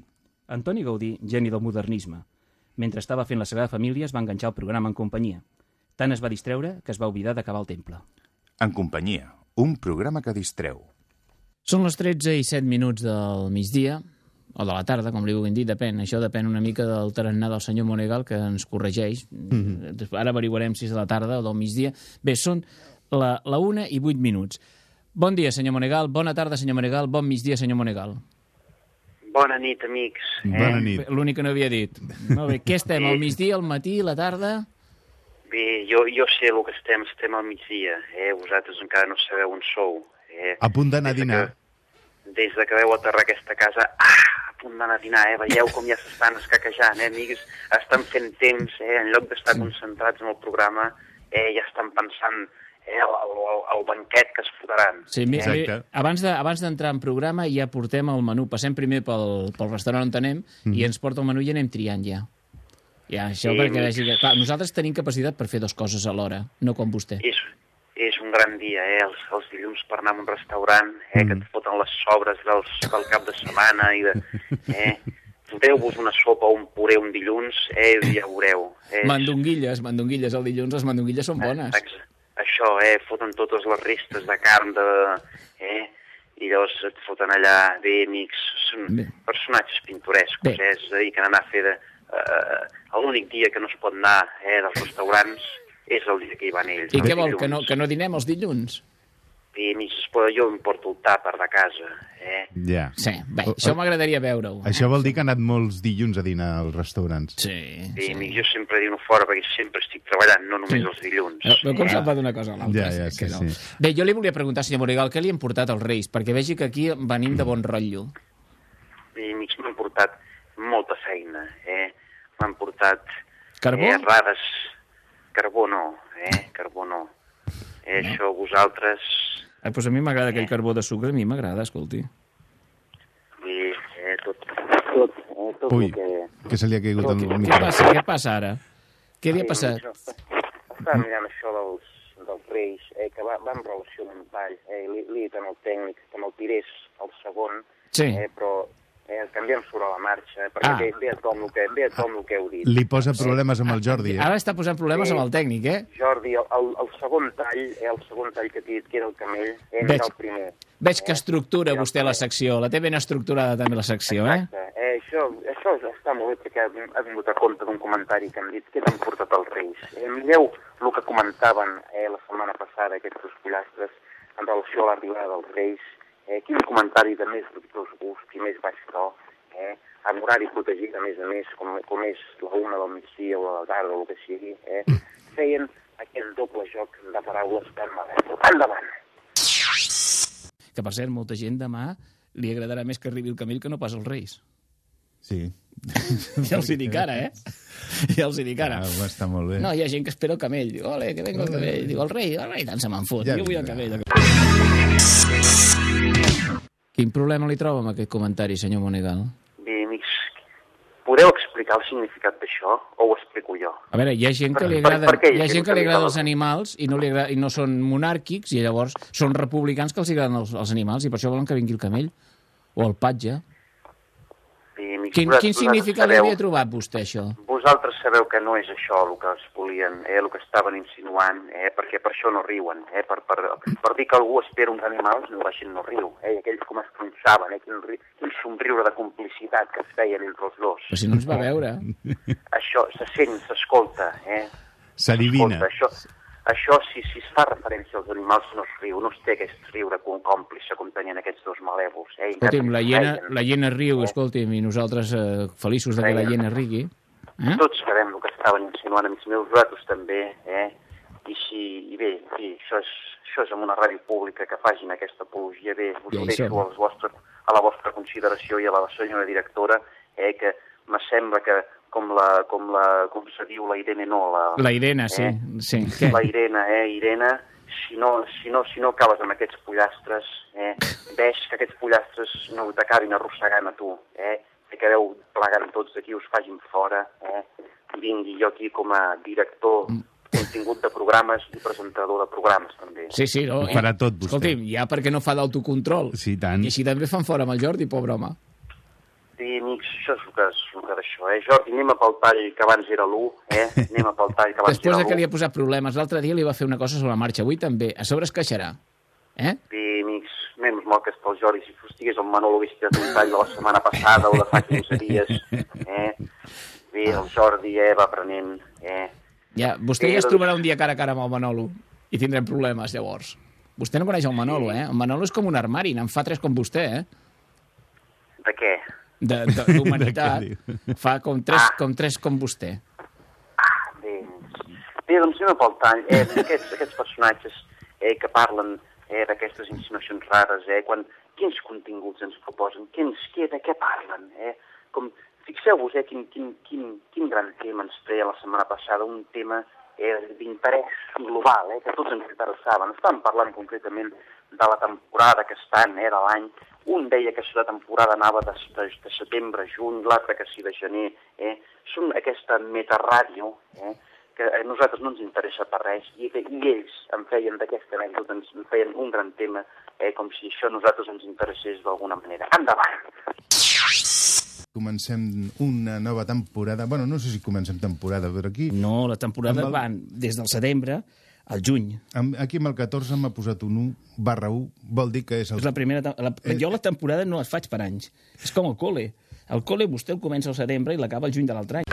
Antoni Gaudí, geni del modernisme. Mentre estava fent la Sagrada Família es va enganxar al programa en companyia. Tant es va distreure que es va oblidar d'acabar el temple. En companyia. Un programa que distreu. Són les 13 i 7 minuts del migdia, o de la tarda, com li vulguin dir, depèn. Això depèn una mica del tarannà del senyor Monegal, que ens corregeix. Mm -hmm. Ara averiguarem si és de la tarda o del migdia. Bé, són la, la 1 i 8 minuts. Bon dia, senyor Monegal. Bona tarda, senyor Monegal. Bon migdia, senyor Monegal. Bona nit, amics. Bona nit. L'únic que no havia dit. Molt bé. Què estem, al migdia, al matí, a la tarda? Bé, jo, jo sé el que estem, estem al migdia, eh? Vosaltres encara no sabeu on sou. Eh? A punt d'anar a dinar. Des de que veu aterrar aquesta casa, ah, a punt d'anar a dinar, eh? Veieu com ja s'estan escaquejant, eh, amics? Estan fent temps, eh? En lloc d'estar concentrats en el programa, eh? Ja estan pensant eh? el, el, el banquet que es fotran. Sí, mi, mi, abans de- abans d'entrar en programa ja portem el menú. Passem primer pel, pel restaurant on anem Mhm. i ens porta el menú i anem triant ja. Ja, això Sí, perquè vegi que... Clar, nosaltres tenim capacitat per fer dues coses alhora, no com vostè. És, és un gran dia, eh? Els, els dilluns per anar a un restaurant, eh? Que et foten les sobres dels, del cap de setmana i de... Eh? Foteu-vos una sopa o un puré un dilluns, eh? I ja veureu. Eh? Mandonguilles, mandonguilles. El dilluns les mandonguilles són bones. Ex això, eh? Foten totes les restes de carn, de... Eh? I llavors et foten allà bé amics. Són Bé. personatges pintorescos, eh? És a dir, que anar a fer de... Eh, L'únic dia que no es pot anar eh, dels restaurants és el dia que hi van ells. I què vol, que no, que no dinem els dilluns? I es pot- jo em porto el tàper de casa? Ja. Sí, bé, això m'agradaria veure-ho. Això vol dir que ha anat molts dilluns a dinar als restaurants. Sí. I amics, jo sempre dino fora perquè sempre estic treballant, no només Sí. els dilluns. Veu, veu com eh? se'n va d'una cosa a l'altra? Ja, ja, És que sí, no. sí. Bé, jo li volia preguntar, senyor Morigal, què li han portat als Reis? Perquè vegi que aquí venim de bon rotllo. I amics, m'han portat molta feina, eh? M'han portat... Carbó? Eh, rares... Carbó no, eh? Carbó no. Eh, Això vosaltres... Eh, doncs a mi m'agrada aquell carbó de sucre, a mi m'agrada, escolti. I, eh, tot, tot, eh, tot Ui, que... que se li ha caigut el Què micro. passa, què passa ara? Què li ha passat? Estava mirant això dels, dels Reis, eh, que va, va en relació amb un tall. Eh, li, li he dit al tècnic que me'l tirés al segon, Sí. eh, però eh, el canviem sobre la marxa, perquè Ah. ve, a tom el que, ve a tom el que heu dit. Li posa problemes amb el Jordi, eh? Ara està posant problemes amb el tècnic, eh? Jordi, el, el, el segon tall, eh, el segon tall que t'he dit que era el camell, eh, Veig- era el primer. Veig que estructura vostè la secció. La té ben estructurada també la secció, eh? Eh, això, això està molt bé perquè ha, vingut a compte d'un comentari que han dit que t'han portat els Reis. Eh, mireu el que comentaven eh, la setmana passada aquests pollastres en relació a l'arribada dels Reis. Eh, quin comentari de més dubtós gust i més baix to, eh, amb horari protegit, a més a més, com, com és la una del migdia o la tarda o el que sigui, eh, feien aquest doble joc de paraules tan malament. Endavant! Que, per cert, molta gent demà li agradarà més que arribi el camell que no pas els Reis. Sí. Ja els hi dic ara, eh? Ja els hi dic ara. Ah, està molt bé. No, hi ha gent que espera el camell. Diu, ole, que venga el camell. Diu, el rei, el rei, tant se me'n fot. Ja jo vull el vindrà. camell. Quin problema li troba amb aquest comentari, senyor Monegal? Bé, amics, podeu explicar el significat d'això o ho explico jo? A veure, hi ha gent que li Per- per- agrada, per què? hi ha gent que li agrada els animals i no, li agrada, i no són monàrquics i llavors són republicans que els agraden els, els animals i per això volen que vingui el camell o el patge. Bé, amics, Quin, vosaltres- quin significat li havia trobat vostè, això? Vosaltres sabeu que no és això el que es volien, eh, el que estaven insinuant, eh, perquè per això no riuen, eh, per, per, per dir que algú espera uns animals, la gent no riu, eh, aquells com es tronçaven, eh, quin, ri- quin somriure de complicitat que es feien entre els dos. Però si no ens va veure. Això se sent, s'escolta, eh? S'adivina. Això, això si, si es fa referència als animals no es riu, no es té aquest riure com còmplice com tenien aquests dos malèvols. Eh? Escolti'm, la hiena, la hiena riu, escolti'm, i nosaltres eh, feliços de que la hiena rigui. Eh? Tots sabem el que estaven insinuant amics meus, vosaltres també, eh? I, si, i bé, en fi, això és, això és en una ràdio pública que facin aquesta apologia, bé, us Ja deixo als vostres, a la vostra consideració i a la senyora directora, eh, que me sembla que com la, com la, com se diu la Irene, no, la... La Irene, sí. sí. Què? La Irene, eh, Irene, si no, si no, si no acabes amb aquests pollastres, eh, ves que aquests pollastres no t'acabin arrossegant a tu, eh, que quedeu plegant tots d'aquí, us facin fora, eh, vingui jo aquí com a director contingut de programes i presentador de programes, també. Sí, sí, no? Ho farà tot, vostè. Escolti'm, ja perquè no fa d'autocontrol. Sí, tant. I així també fan fora amb el Jordi, pobre home. Sí, amics, això és el que és el que d'això, eh? Jordi, anem a pel tall que abans era l'1, eh? Anem a pel tall que abans Després era de que li l'1. ha posat problemes, l'altre dia li va fer una cosa sobre la marxa, avui també. A sobre es queixarà. Eh? Sí, amics, menys mal que és pel Jordi, si estigués el Manolo hagués tirat un tall de la setmana passada o de fa 15 dies, eh? Bé, el Jordi, eh, va aprenent, eh? Ja, vostè Sí, ja es doncs- trobarà un dia cara a cara amb el Manolo i tindrem problemes, llavors. Vostè no coneix el Manolo, eh? El Manolo és com un armari, n'en fa tres com vostè, eh? De què? D'humanitat. Fa com tres, com tres com vostè. Bé, bé doncs anem pel tall. Eh, aquests, aquests personatges eh, que parlen eh, d'aquestes insinuacions rares, eh, quan, quins continguts ens proposen, què, de què parlen, eh? Com, fixeu-vos, eh, quin, quin, quin, quin gran tema ens treia la setmana passada, un tema eh, d'interès global, eh, que tots ens interessaven. Estàvem parlant concretament de la temporada que estan, eh, de l'any. Un deia que la temporada anava de, de, de setembre a juny, l'altre que si de gener. Eh? Són aquesta metaràdio eh? Que a nosaltres no ens interessa per res i, i ells en feien d'aquesta anècdota, ens en feien un gran tema, eh? com si això a nosaltres ens interessés d'alguna manera. Endavant! Comencem una nova temporada. Bueno, no sé si comencem temporada, però aquí... No, la temporada el- van des del setembre al juny. Amb, aquí amb el 14 m'ha posat un 1 barra 1, vol dir que és el... És la primera... La, Eh. jo la temporada no es faig per anys. És com el col·le. El col·le vostè el comença al setembre i l'acaba al juny de l'altre any.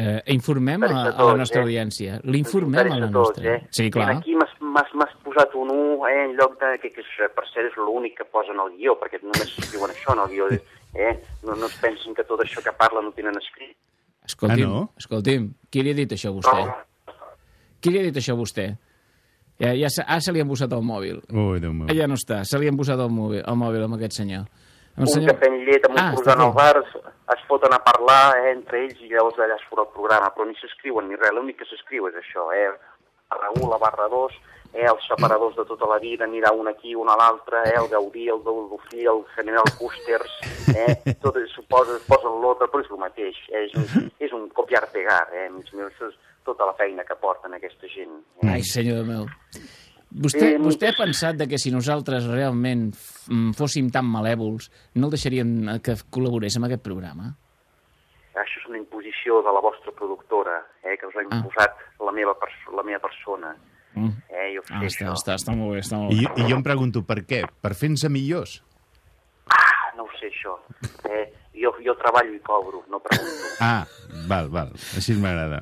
Eh, informem a, a la nostra eh? audiència. L'informem a la tots, nostra. eh? Sí, clar. aquí m'has- posat un 1 eh, en lloc de... Que, que és, per cert és l'únic que posen al guió, perquè només escriuen això en el guió. Eh? No, no es pensin que tot això que parlen ho tenen escrit. Escolti'm, Ah, no? escolti'm, qui li ha dit això a vostè? Qui li ha dit això a vostè? Ja, ja se, ara se li ha embossat el mòbil. Ui, Déu meu. Ah, Ja no està, se li ha embossat el mòbil, el mòbil amb aquest senyor. Amb un cafè amb llet amb un Ah, croissant està al bar, es, foten a parlar eh, entre ells i llavors allà es surt el programa, però ni s'escriuen ni res, l'únic que s'escriu és això, eh, barra 1, la barra 2, eh, els separadors de tota la vida, anirà un aquí, un a l'altre, eh, el Gaudí, el Dufí, el General Custers, eh, tot es posa, es posa l'altre, però és el mateix, eh, és un, és un copiar-pegar, eh, mig meu, això és tota la feina que porten aquesta gent. Ai, senyor meu. Vostè, Sí, vostè ha pensat de que si nosaltres realment mm, fóssim tan malèvols, no el deixaríem eh, que col·laborés amb aquest programa? Això és una imposició de la vostra productora, eh, que us ha imposat la, meva la meva persona. Mm. Eh, jo Ah, està, això. està, està molt bé, està molt I, bé. I jo em pregunto, per què? Per fer-nos millors? Ah, no ho sé, això. Eh, jo, jo treballo i cobro, no pregunto. Ah, val, val. Així m'agrada.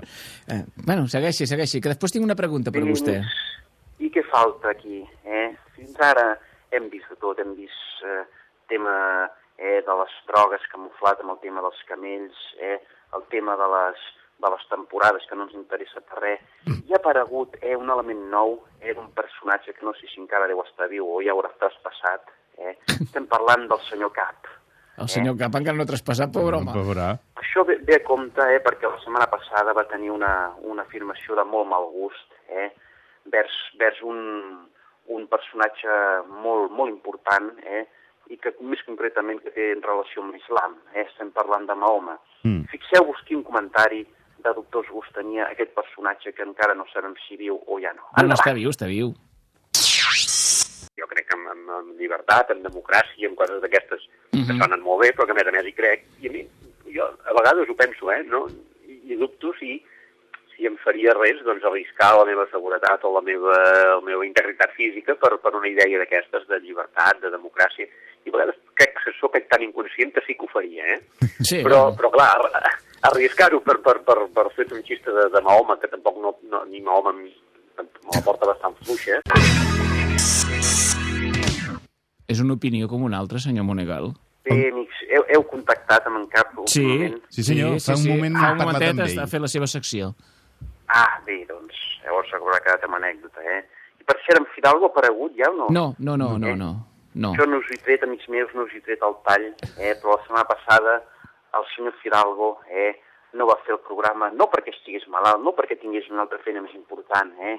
Eh, bueno, segueixi, segueixi, que després tinc una pregunta per vostè. I què falta aquí? Eh? Fins ara hem vist de tot, hem vist eh, tema eh, de les drogues camuflat amb el tema dels camells, eh, el tema de les, de les temporades que no ens interessa per res. Hi ha aparegut eh, un element nou eh, d'un personatge que no sé si encara deu estar viu o ja haurà traspassat. Eh? Estem parlant del senyor Cap. El senyor Cap encara no ha traspassat, pobre home. Pobre. Això ve, ve a compte eh, perquè la setmana passada va tenir una, una afirmació de molt mal gust eh, vers, vers un, un personatge molt, molt important eh, i que més concretament que té en relació amb l'islam. Eh, estem parlant de Mahoma. Mm. Fixeu-vos quin comentari de dubtós gust tenia aquest personatge que encara no sabem si viu o ja no. Ah, no, està viu, està viu. Jo crec que amb, amb llibertat, amb democràcia, amb coses d'aquestes que Mhm. sonen molt bé, però que a més a més hi crec. I a mi, jo a vegades ho penso, eh, no? I, i dubto si, si em faria res doncs, arriscar la meva seguretat o la meva, la meva integritat física per, per una idea d'aquestes de llibertat, de democràcia. I a vegades crec que sóc tan inconscient que sí que ho faria, eh? Sí, però, bueno. però clar, ar- arriscar-ho per, per, per, per fer un xiste de, de Mahoma, que tampoc no, no ni Mahoma me la porta bastant fluixa, És una opinió com una altra, senyor Monegal. Bé, amics, heu, heu contactat amb en Cap Sí? Sí, senyor, fa un moment fa hem un momentet ell. fent la seva secció. Ah, bé, doncs, llavors haurà quedat amb anècdota, eh? I per cert, en Fidalgo ha aparegut ja o no? No, no, no, no, no. no. Jo no us he tret, amics meus, no us he tret el tall, eh? però la setmana passada el senyor Fidalgo eh, no va fer el programa, no perquè estigués malalt, no perquè tingués una altra feina més important, eh?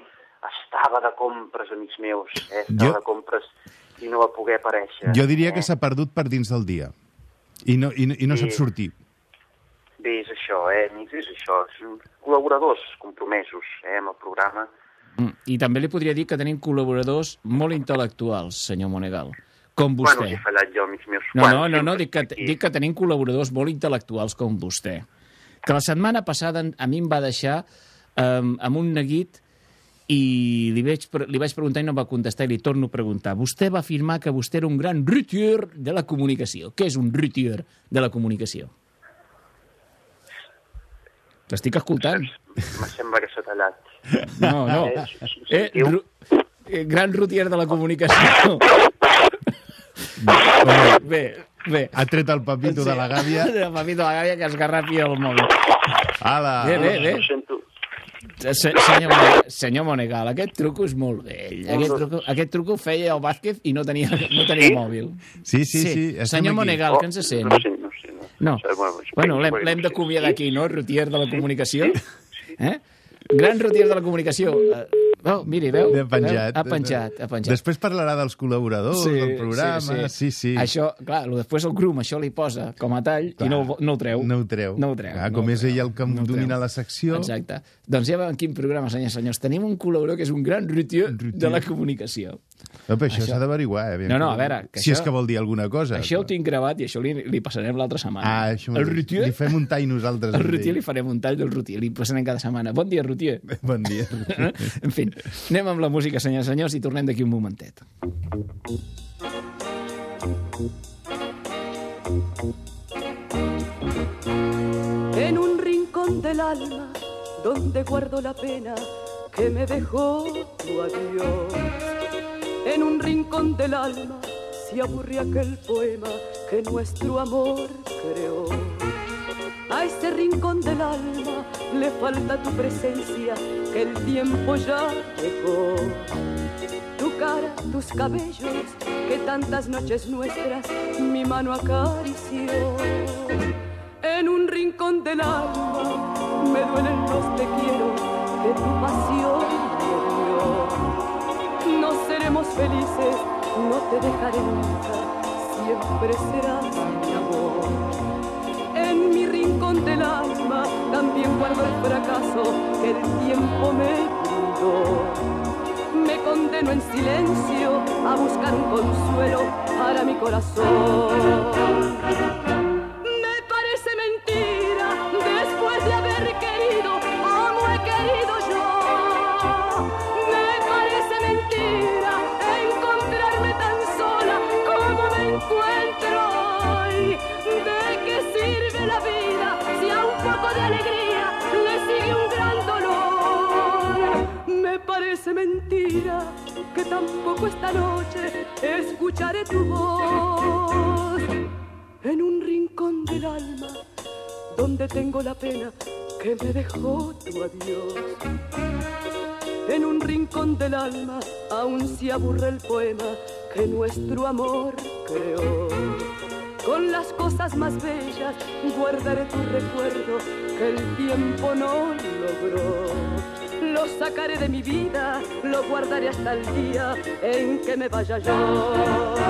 estava de compres, amics meus, eh? estava Jo- de compres i no va poder aparèixer. Jo diria eh? que s'ha perdut per dins del dia. I no, i, no- i no Sí. sap sortir. Bé, és això, eh, amics, és això. Col·laboradors compromesos eh, amb el programa. Mm. I també li podria dir que tenim col·laboradors molt intel·lectuals, senyor Monegal, com Bueno, vostè. us he fallat jo, amics meus. No, no, no, no dic, que, dic que tenim col·laboradors molt intel·lectuals com vostè. Que la setmana passada a mi em va deixar um, amb un neguit i li vaig, li vaig preguntar i no em va contestar i li torno a preguntar. Vostè va afirmar que vostè era un gran rutier de la comunicació. Què és un rutier de la comunicació? T'estic escoltant. Me sembla que s'ha tallat. No, no. Eh, Eh, ru eh, gran rutier de la comunicació. bé, bé. Ha tret el papito de la gàbia. El papito de la gàbia que esgarrapi el mòbil. Ala! Bé, bé, bé. Ho sento. Se, senyor, Monegal, senyor Monegal, aquest truco és molt vell. Aquest truco, aquest truco feia el Vázquez i no tenia, no tenia mòbil. Sí, sí, sí. estem Senyor aquí. Monegal, que ens sent? No no. No. No. Bueno, l'hem d'acomiadar aquí, no? Rutier de la comunicació. Eh? Gran rutier de la comunicació. Eh, Oh, miri, veu? Ha penjat. Ha penjat, ha penjat. Després parlarà dels col·laboradors, del programa... Sí, sí. Això, clar, lo- després el Crum això li posa com a tall Clar. i no, no ho treu. No ho treu. No ho treu. Clar, no com ho és treu. ell el que No domina treu. la secció... Exacte. Doncs ja veuen quin programa, senyors senyors. Tenim un col·laborador que és un gran rutier, de la comunicació. No, però això, Això- s'ha d'averiguar, eh? No, no, a veure, que Si és això- que vol dir alguna cosa. Això ho tinc gravat i això li, li passarem l'altra setmana. Ah, això el rutier, Li fem un tall nosaltres. el rutier li farem un tall del rutier, li passarem cada setmana. Bon dia, rutier. Bon dia. en fi, anem amb la música, senyors senyors, i tornem d'aquí un momentet. en un rincón del alma donde guardo la pena que me dejó tu adiós. En un rincón del alma se aburre aquel poema que nuestro amor creó. A ese rincón del alma le falta tu presencia que el tiempo ya dejó. Tu cara, tus cabellos, que tantas noches nuestras mi mano acarició. En un rincón del alma me duelen los te quiero que tu pasión. Felices, no te dejaré nunca, siempre serás mi amor. En mi rincón del alma también guardo el fracaso que el tiempo me brindó. Me condeno en silencio a buscar un consuelo para mi corazón. Mentira que tampoco esta noche escucharé tu voz en un rincón del alma donde tengo la pena que me dejó tu adiós. En un rincón del alma aún se aburre el poema que nuestro amor creó. Con las cosas más bellas guardaré tu recuerdo que el tiempo no logró. Lo sacaré de mi vida, lo guardaré hasta el día en que me vaya yo.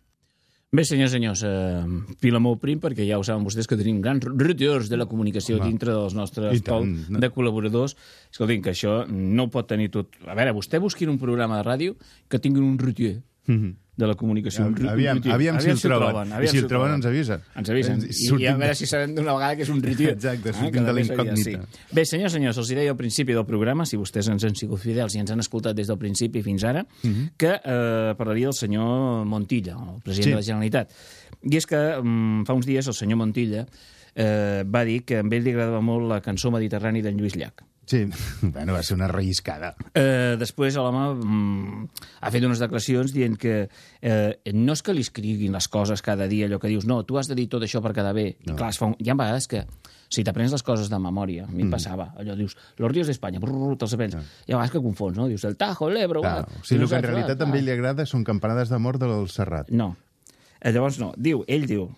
Bé, senyors, senyors, eh, fila molt prim, perquè ja ho saben vostès que tenim grans ruteurs de la comunicació Home, dintre dels nostres pol no. de col·laboradors. Escoltin, que això no pot tenir tot... A veure, vostè busqui un programa de ràdio que tingui un rutier de la comunicació. Aviam, rutier. aviam si el troben. I aviam si el troben ens avisen. Ens avisen. Ens- I, I surtin a veure de- si sabem d'una vegada que és un rutier. Exacte, Ah, surtin que de la incògnita. així. Bé, senyors, senyors, els deia al principi del programa, si vostès ens han sigut fidels i ens han escoltat des del principi fins ara, Mhm. que eh, parlaria del senyor Montilla, el president Sí. de la Generalitat. I és que mm, fa uns dies el senyor Montilla eh, va dir que a ell li agradava molt la cançó Mediterrani d'en Lluís Llach. Sí, bueno, va ser una relliscada. Eh, després l'home mm, ha fet unes declaracions dient que eh, no és que li escriguin les coses cada dia, allò que dius, no, tu has de dir tot això per quedar bé. No. I clar, es fa un... hi ha vegades que si t'aprens les coses de memòria, a mi Mm. passava, allò dius, los ríos d'Espanya, te'ls aprens. Hi ha vegades que confons, no? Dius, el Tajo, el Ebro... Clar, va, o sigui, i el que en realitat ah, també ah. li agrada són campanades de mort del Serrat. No. Eh, Llavors no. Diu, ell diu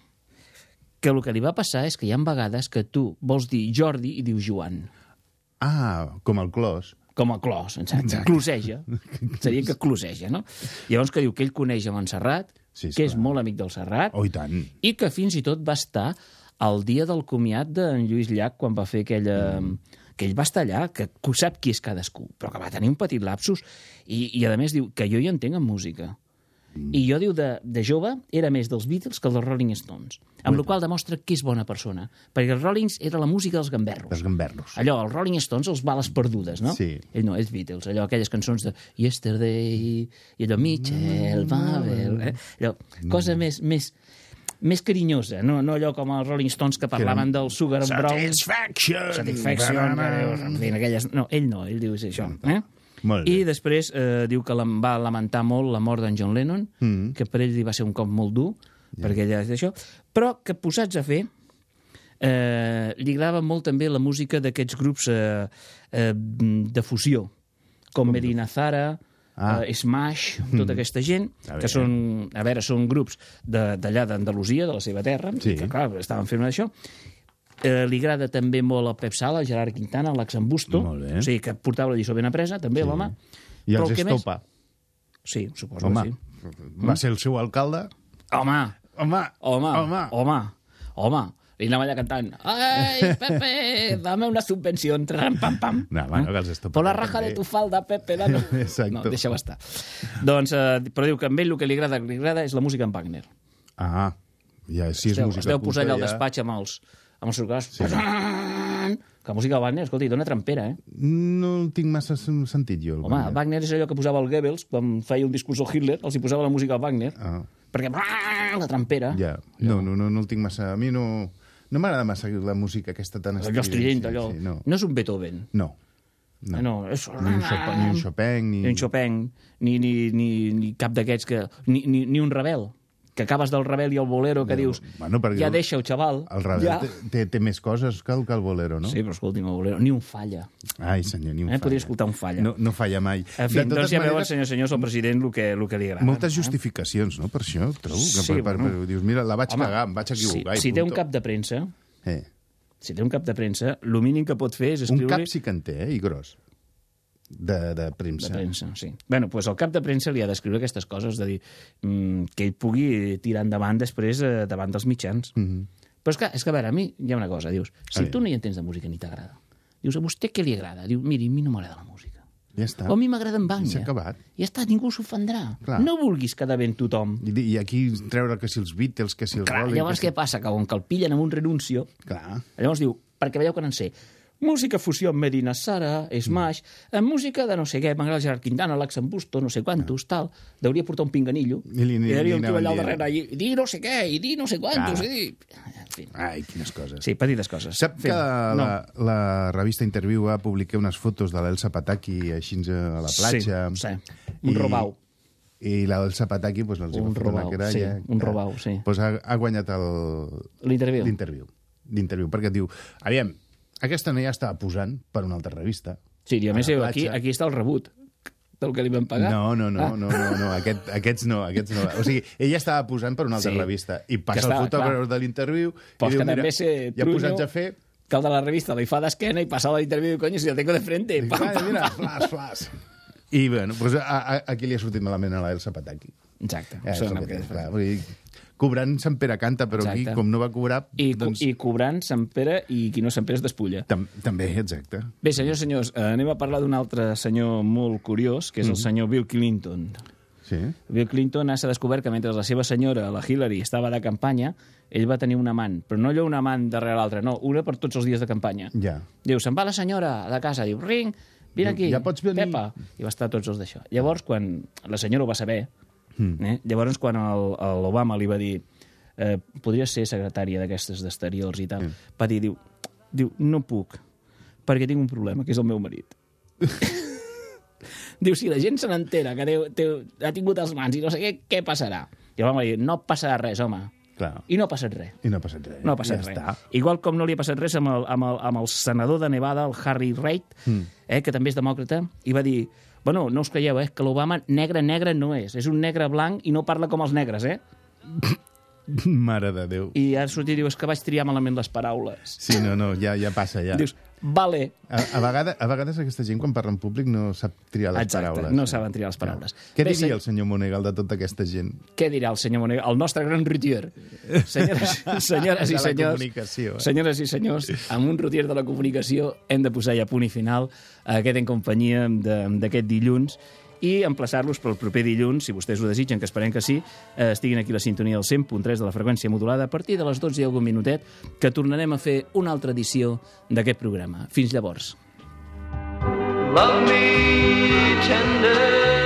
que el que li va passar és que hi ha vegades que tu vols dir Jordi i dius Joan. Ah, com el clos. Com a clos, exacte. Exacte. Closeja. Seria que closeja, no? Llavors que diu que ell coneix a Montserrat, Sí, que és molt amic del Serrat, Oh, i tant. i que fins i tot va estar el dia del comiat d'en Lluís Llach quan va fer aquella... Mm. que ell va estar allà, que sap qui és cadascú, però que va tenir un petit lapsus, i, i a més diu que jo hi entenc en música. Mm. I jo, diu, de, de jove era més dels Beatles que els dels Rolling Stones, amb la qual demostra que és bona persona, perquè els Rollings era la música dels gamberros. Els gamberros. Allò, els Rolling Stones, els bales perdudes, no? Sí. Ell no, és Beatles, allò, aquelles cançons de Yesterday, i allò, Michel, Babel, eh? allò, cosa més, més, més carinyosa, no, no allò com els Rolling Stones que parlaven del Sugar and Brown. Satisfaction! Satisfaction, que dius, en fi, aquelles... No, ell no, ell diu és això. Eh? I després eh, diu que va lamentar molt la mort d'en John Lennon, Mm. que per ell li va ser un cop molt dur, perquè ella és d'això, però que posats a fer eh, li agrada molt també la música d'aquests grups eh, eh, de fusió, com Medina Zara, Ah. eh, Smash, tota Mm. aquesta gent, A que són, a veure, són grups de- d'allà d'Andalusia, de la seva terra, Sí. que clar, estaven fent això. Eh, li agrada també molt el Pep Sala, el Gerard Quintana, l'Axen Busto, Molt bé. o sigui que portava la lliçó ben apresa, també, Sí. l'home. I els el que més- Estopa. Sí, suposo Home, que sí. va ser el seu alcalde? Home, Home, home, home. home, home. I anava allà cantant, ai, Pepe, dame una subvenció, ram, pam, pam. No, bueno, que els Estopa Por la també. raja de tu falda, Pepe, dame... Exacto. No, deixa-ho estar. doncs, eh, però diu que a ell el que li agrada, li agrada és la música en Wagner. Ah, ja, si és Esteu, música esteu posant allà al despatx amb els, amb seus sí. Que la música de Wagner, escolta, dona trampera, eh? No tinc massa sen- sentit, jo. El Home, Wagner. Wagner és allò que posava el Goebbels quan feia un discurs al Hitler, els hi posava la música Wagner, Ah, perquè la trampera, ja. No, no, no, no el tinc massa... A mi no... No m'agrada massa la música aquesta tan allò estrident, allò... Sí, no. no és un Beethoven. no. No. Eh, no és... Ni un Chopin, ni un Chopin, ni... ni un Chopin, ni, ni, ni, ni cap d'aquests que... Ni, ni, ni un rebel, que acabes del rebel i el bolero que dius, Bueno, ja el- deixa-ho, xaval. El rebel ja. té, té, més coses que el, que el bolero, no? Sí, però escolti'm, el bolero, ni un falla. Ai, senyor, ni un Eh? falla. Podria escoltar un falla. No, no falla mai. En fi, doncs ja veuen, maneres, senyors, senyors, el president el que, el que li agrada. Moltes eh? justificacions, no?, per això, trobo. Que Sí, per, per, bueno. per, dius, mira, la vaig Home, cagar, em vaig equivocar. Si, si té un cap de premsa, Eh. si té un cap de premsa, el mínim que pot fer és Un escriure... cap sí que en té, eh, i gros. De, de premsa. De premsa, sí. Bueno, pues el cap de premsa li ha d'escriure aquestes coses, de dir mm, que ell pugui tirar endavant després eh, davant dels mitjans. Mm -hmm. Però és que, és que, a veure, a mi hi ha una cosa, dius, si tu no hi entens de música ni t'agrada, dius, a vostè què li agrada? Diu, miri, a mi no m'agrada la música. Ja està. O a mi m'agrada en Wagner. I s'ha acabat. Ja està, ningú s'ofendrà. No vulguis quedar amb tothom. I, I aquí treure que si els Beatles, que si els Clar, Rolling... llavors que què passa? Que com que el pillen amb un renuncio, Clar. llavors diu, perquè veieu que no en sé, música fusió amb Medina Sara, Smash, Mm. amb música de no sé què, m'agrada el Gerard Quintana, l'Axen Busto, no sé quantos, tal. Deuria portar un pinganillo. I li- I li- li un tio allà al darrere, i dir no sé què, i dir no sé quantos, Clar. i dir... En fi. Ai, quines coses. Sí, petites coses. Sap En que fi, no. la, la revista Interviu va publicar unes fotos de l'Elsa Pataki així a la platja. Sí, sí. Un robau. I la del Zapataki, doncs, els Un fotre la robau, queralla. sí, un que, robau, sí. Doncs ha, ha guanyat el... L'interviu. L'interviu. L'interviu, perquè diu, aviam, aquesta noia estava posant per una altra revista. Sí, i a més la diu, aquí, aquí està el rebut del que li van pagar. No, no, no, Ah. no, no, no. Aquest, aquests no, aquests no. O sigui, ella estava posant per una altra Sí. revista i passa està, el fotògraf clar. de l'interviu i és diu, mira, ja posats a fer... que el de la revista li fa d'esquena i passa a l'interviu i coño, si el tengo de frente. Pam, "Vale, pam, mira, pam. flash, flash. I, bueno, doncs a, a, aquí li ha sortit malament a la Elsa Pataki. Exacte. Ja, és no que té, clar. Vull dir, cobrant Sant Pere canta, però aquí, Exacte. com no va cobrar... I, doncs... I cobrant Sant Pere i qui no Sant Pere es despulla. Tam també, exacte. Bé, senyors, senyors, eh, anem a parlar d'un altre senyor molt curiós, que és el Mhm. senyor Bill Clinton. Sí. Bill Clinton s'ha descobert que mentre la seva senyora, la Hillary, estava de campanya, ell va tenir un amant, però no allò un amant darrere l'altre, no, una per tots els dies de campanya. Ja. Diu, se'n va la senyora de casa, diu, ring, vine aquí, "Ja pots venir." Pepa. I va estar tots els d'això. Llavors, quan la senyora ho va saber, Mm. eh, llavors quan l'Obama li va dir eh, podria ser secretària d'aquestes d'exteriors i tal, va dir, diu, diu, no puc, perquè tinc un problema, que és el meu marit. diu, si la gent se n'entera que Déu, Déu ha tingut els mans i no sé què, què passarà? I el Obama va dir, no passarà res, home. Clar. I no ha passat res. I no ha passat res. No ha passat ja res. Està. Igual com no li ha passat res amb el, amb el, amb el senador de Nevada, el Harry Reid, Mm. eh, que també és demòcrata, i va dir, bueno, no us creieu, eh, que l'Obama negre, negre no és. És un negre blanc i no parla com els negres, eh? Mare de Déu. I ha sortit i diu, és que vaig triar malament les paraules. Sí, no, no, ja, ja passa, ja. Dius, vale. A, a, vegades, a vegades aquesta gent, quan parla en públic, no sap triar les Exacte, paraules. no saben triar les paraules. Què Bé, diria el senyor Monegal de tota aquesta gent? Què dirà el senyor Monegal? El nostre gran rutier. Senyores, senyores i senyors, eh? senyores i senyors, amb un rutier de la comunicació hem de posar ja punt i final aquest en companyia d'aquest dilluns i emplaçar-los pel proper dilluns, si vostès ho desitgen, que esperem que sí, eh, estiguin aquí la sintonia del 100.3 de la freqüència modulada a partir de les 12 i algun minutet, que tornarem a fer una altra edició d'aquest programa. Fins llavors. Love me tender